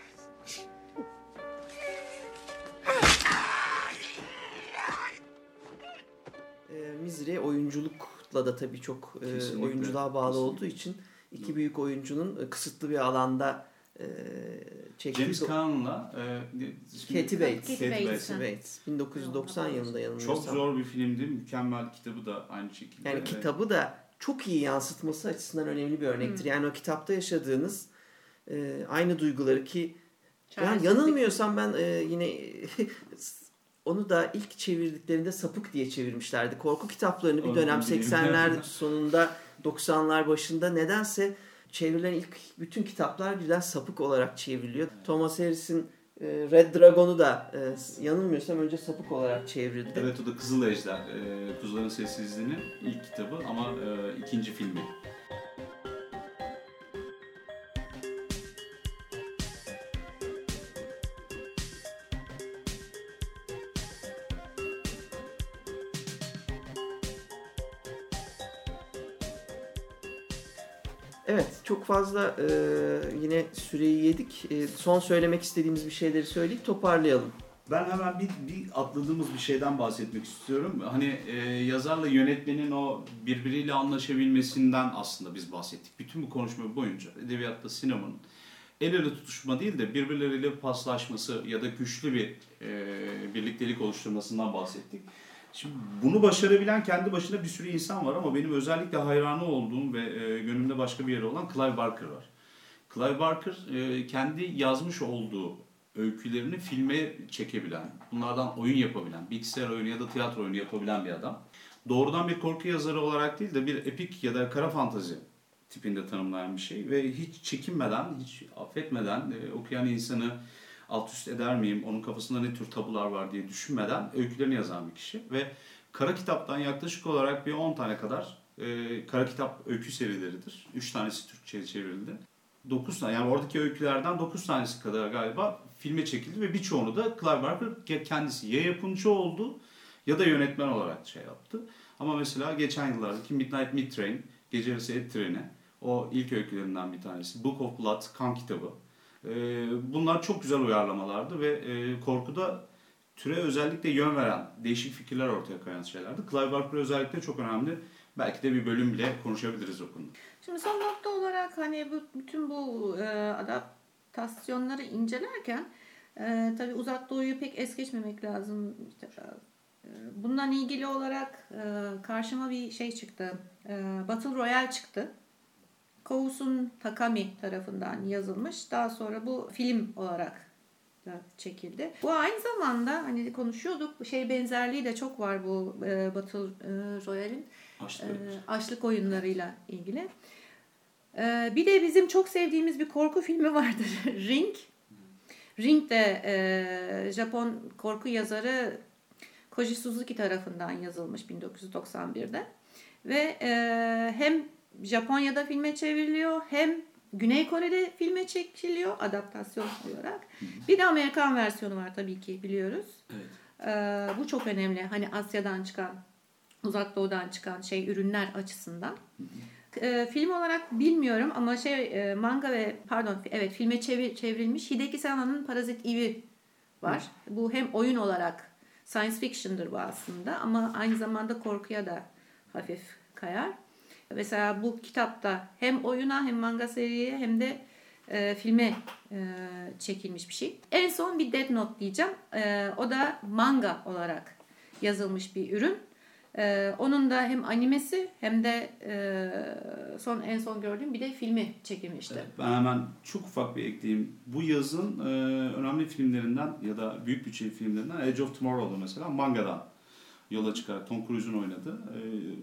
E, Misery oyunculukla da tabii çok e, oyunculuğa bağlı kesinlikle. olduğu için iki büyük oyuncunun e, kısıtlı bir alanda e, çektiği... James Caan'la e, Katie Bates. Katie Bates. Bates. 1990 yılında yanılmıyorsam. Çok zor bir filmdi. Mükemmel kitabı da aynı şekilde. Yani Evet. kitabı da çok iyi yansıtması açısından önemli bir örnektir. Yani o kitapta yaşadığınız e, aynı duyguları ki yani yanılmıyorsam ben e, yine <laughs> onu da ilk çevirdiklerinde sapık diye çevirmişlerdi. Korku kitaplarını bir Onu dönem bilmiyorum. 80'ler <laughs> sonunda 90'lar başında nedense çevrilen ilk bütün kitaplar birden sapık olarak çevriliyor. Thomas Harris'in e, Red Dragon'u da e, yanılmıyorsam önce sapık olarak çevrildi. Evet o da Kızıl Ejder. E, Kuzuların Sessizliği'nin ilk kitabı ama ikinci filmi. Fazla e, yine süreyi yedik. E, son söylemek istediğimiz bir şeyleri söyleyip toparlayalım. Ben hemen bir, bir atladığımız bir şeyden bahsetmek istiyorum. Hani e, yazarla yönetmenin o birbiriyle anlaşabilmesinden aslında biz bahsettik. Bütün bu konuşma boyunca edebiyatta sinemanın el ele tutuşma değil de birbirleriyle paslaşması ya da güçlü bir e, birliktelik oluşturmasından bahsettik. Şimdi bunu başarabilen kendi başına bir sürü insan var ama benim özellikle hayranı olduğum ve e, gönlümde başka bir yeri olan Clive Barker var. Clive Barker e, kendi yazmış olduğu öykülerini filme çekebilen, bunlardan oyun yapabilen, bilgisayar oyunu ya da tiyatro oyunu yapabilen bir adam. Doğrudan bir korku yazarı olarak değil de bir epik ya da kara fantazi tipinde tanımlayan bir şey ve hiç çekinmeden, hiç affetmeden e, okuyan insanı alt üst eder miyim, onun kafasında ne tür tabular var diye düşünmeden öykülerini yazan bir kişi ve kara kitaptan yaklaşık olarak bir 10 tane kadar e, kara kitap öykü serileridir. 3 tanesi Türkçe'ye çevrildi. 9 tane yani oradaki öykülerden 9 tanesi kadar galiba filme çekildi ve birçoğunu da Clive Barker kendisi ya yapımcı oldu ya da yönetmen olarak şey yaptı. Ama mesela geçen yıllardaki Midnight Meat Train, Gece Yarısı Et Treni o ilk öykülerinden bir tanesi. Book of Blood, Kan kitabı. Ee, bunlar çok güzel uyarlamalardı ve e, korkuda türe özellikle yön veren değişik fikirler ortaya koyan şeylerdi. Clive Barker özellikle çok önemli. Belki de bir bölüm bile konuşabiliriz o konuda. Şimdi son nokta olarak hani bu, bütün bu e, adaptasyonları incelerken e, tabii uzak doğuyu pek es geçmemek lazım. İşte, e, bundan ilgili olarak e, karşıma bir şey çıktı. E, Battle Royale çıktı. Kousun Takami tarafından yazılmış. Daha sonra bu film olarak da çekildi. Bu aynı zamanda hani konuşuyorduk şey benzerliği de çok var bu e, Battle e, Royale'in Açlık. e, açlık oyunlarıyla ilgili. E, bir de bizim çok sevdiğimiz bir korku filmi vardır. <laughs> Ring. Ring de e, Japon korku yazarı Koji Suzuki tarafından yazılmış 1991'de. Ve e, hem Japonya'da filme çevriliyor hem Güney Kore'de filme çekiliyor adaptasyon olarak. Bir de Amerikan versiyonu var tabii ki biliyoruz. Evet. Ee, bu çok önemli. Hani Asya'dan çıkan, uzak doğudan çıkan şey ürünler açısından. E, film olarak bilmiyorum ama şey e, manga ve pardon evet filme çevir, çevrilmiş Hideki Sama'nın Parazit Eve'i var. Bu hem oyun olarak science fiction'dır bu aslında ama aynı zamanda korkuya da hafif kayar. Mesela bu kitapta hem oyuna hem manga seriye hem de e, filme e, çekilmiş bir şey. En son bir Death Note diyeceğim. E, o da manga olarak yazılmış bir ürün. E, onun da hem animesi hem de e, son en son gördüğüm bir de filmi çekilmişti. Ben hemen çok ufak bir ekleyeyim. Bu yazın e, önemli filmlerinden ya da büyük bütçeli filmlerinden Edge of Tomorrow'da mesela mangadan yola çıkarak Tom Cruise'un oynadığı e,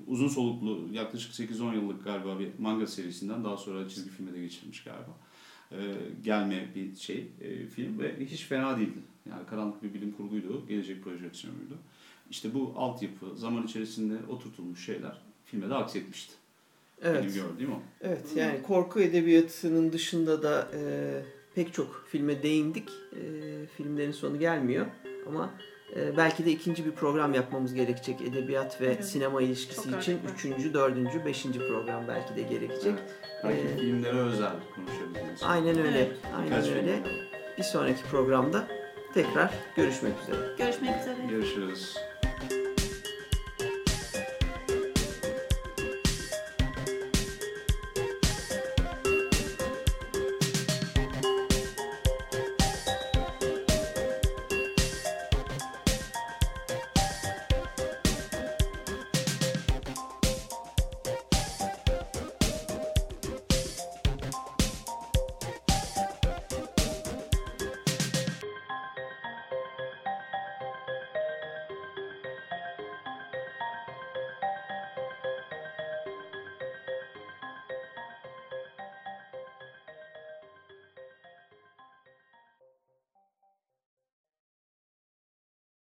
uzun soluklu yaklaşık 8-10 yıllık galiba bir manga serisinden daha sonra çizgi filme de geçirilmiş galiba. E, gelme bir şey e, film ve hiç fena değildi. Yani karanlık bir bilim kurguydu, gelecek projeksiyonuydu. İşte bu altyapı, zaman içerisinde oturtulmuş şeyler filme de aksetmişti. Evet. Benim gördüğüm o. Evet yani korku edebiyatının dışında da e, pek çok filme değindik. E, filmlerin sonu gelmiyor ama belki de ikinci bir program yapmamız gerekecek edebiyat ve Evet. sinema ilişkisi Çok için. harika. Üçüncü, dördüncü, beşinci program belki de gerekecek. Evet. Belki Ee, filmlere özel konuşabiliriz. Aynen öyle. Evet. Aynen Birkaç öyle. film. Bir sonraki programda tekrar görüşmek üzere. Görüşmek üzere. Görüşürüz.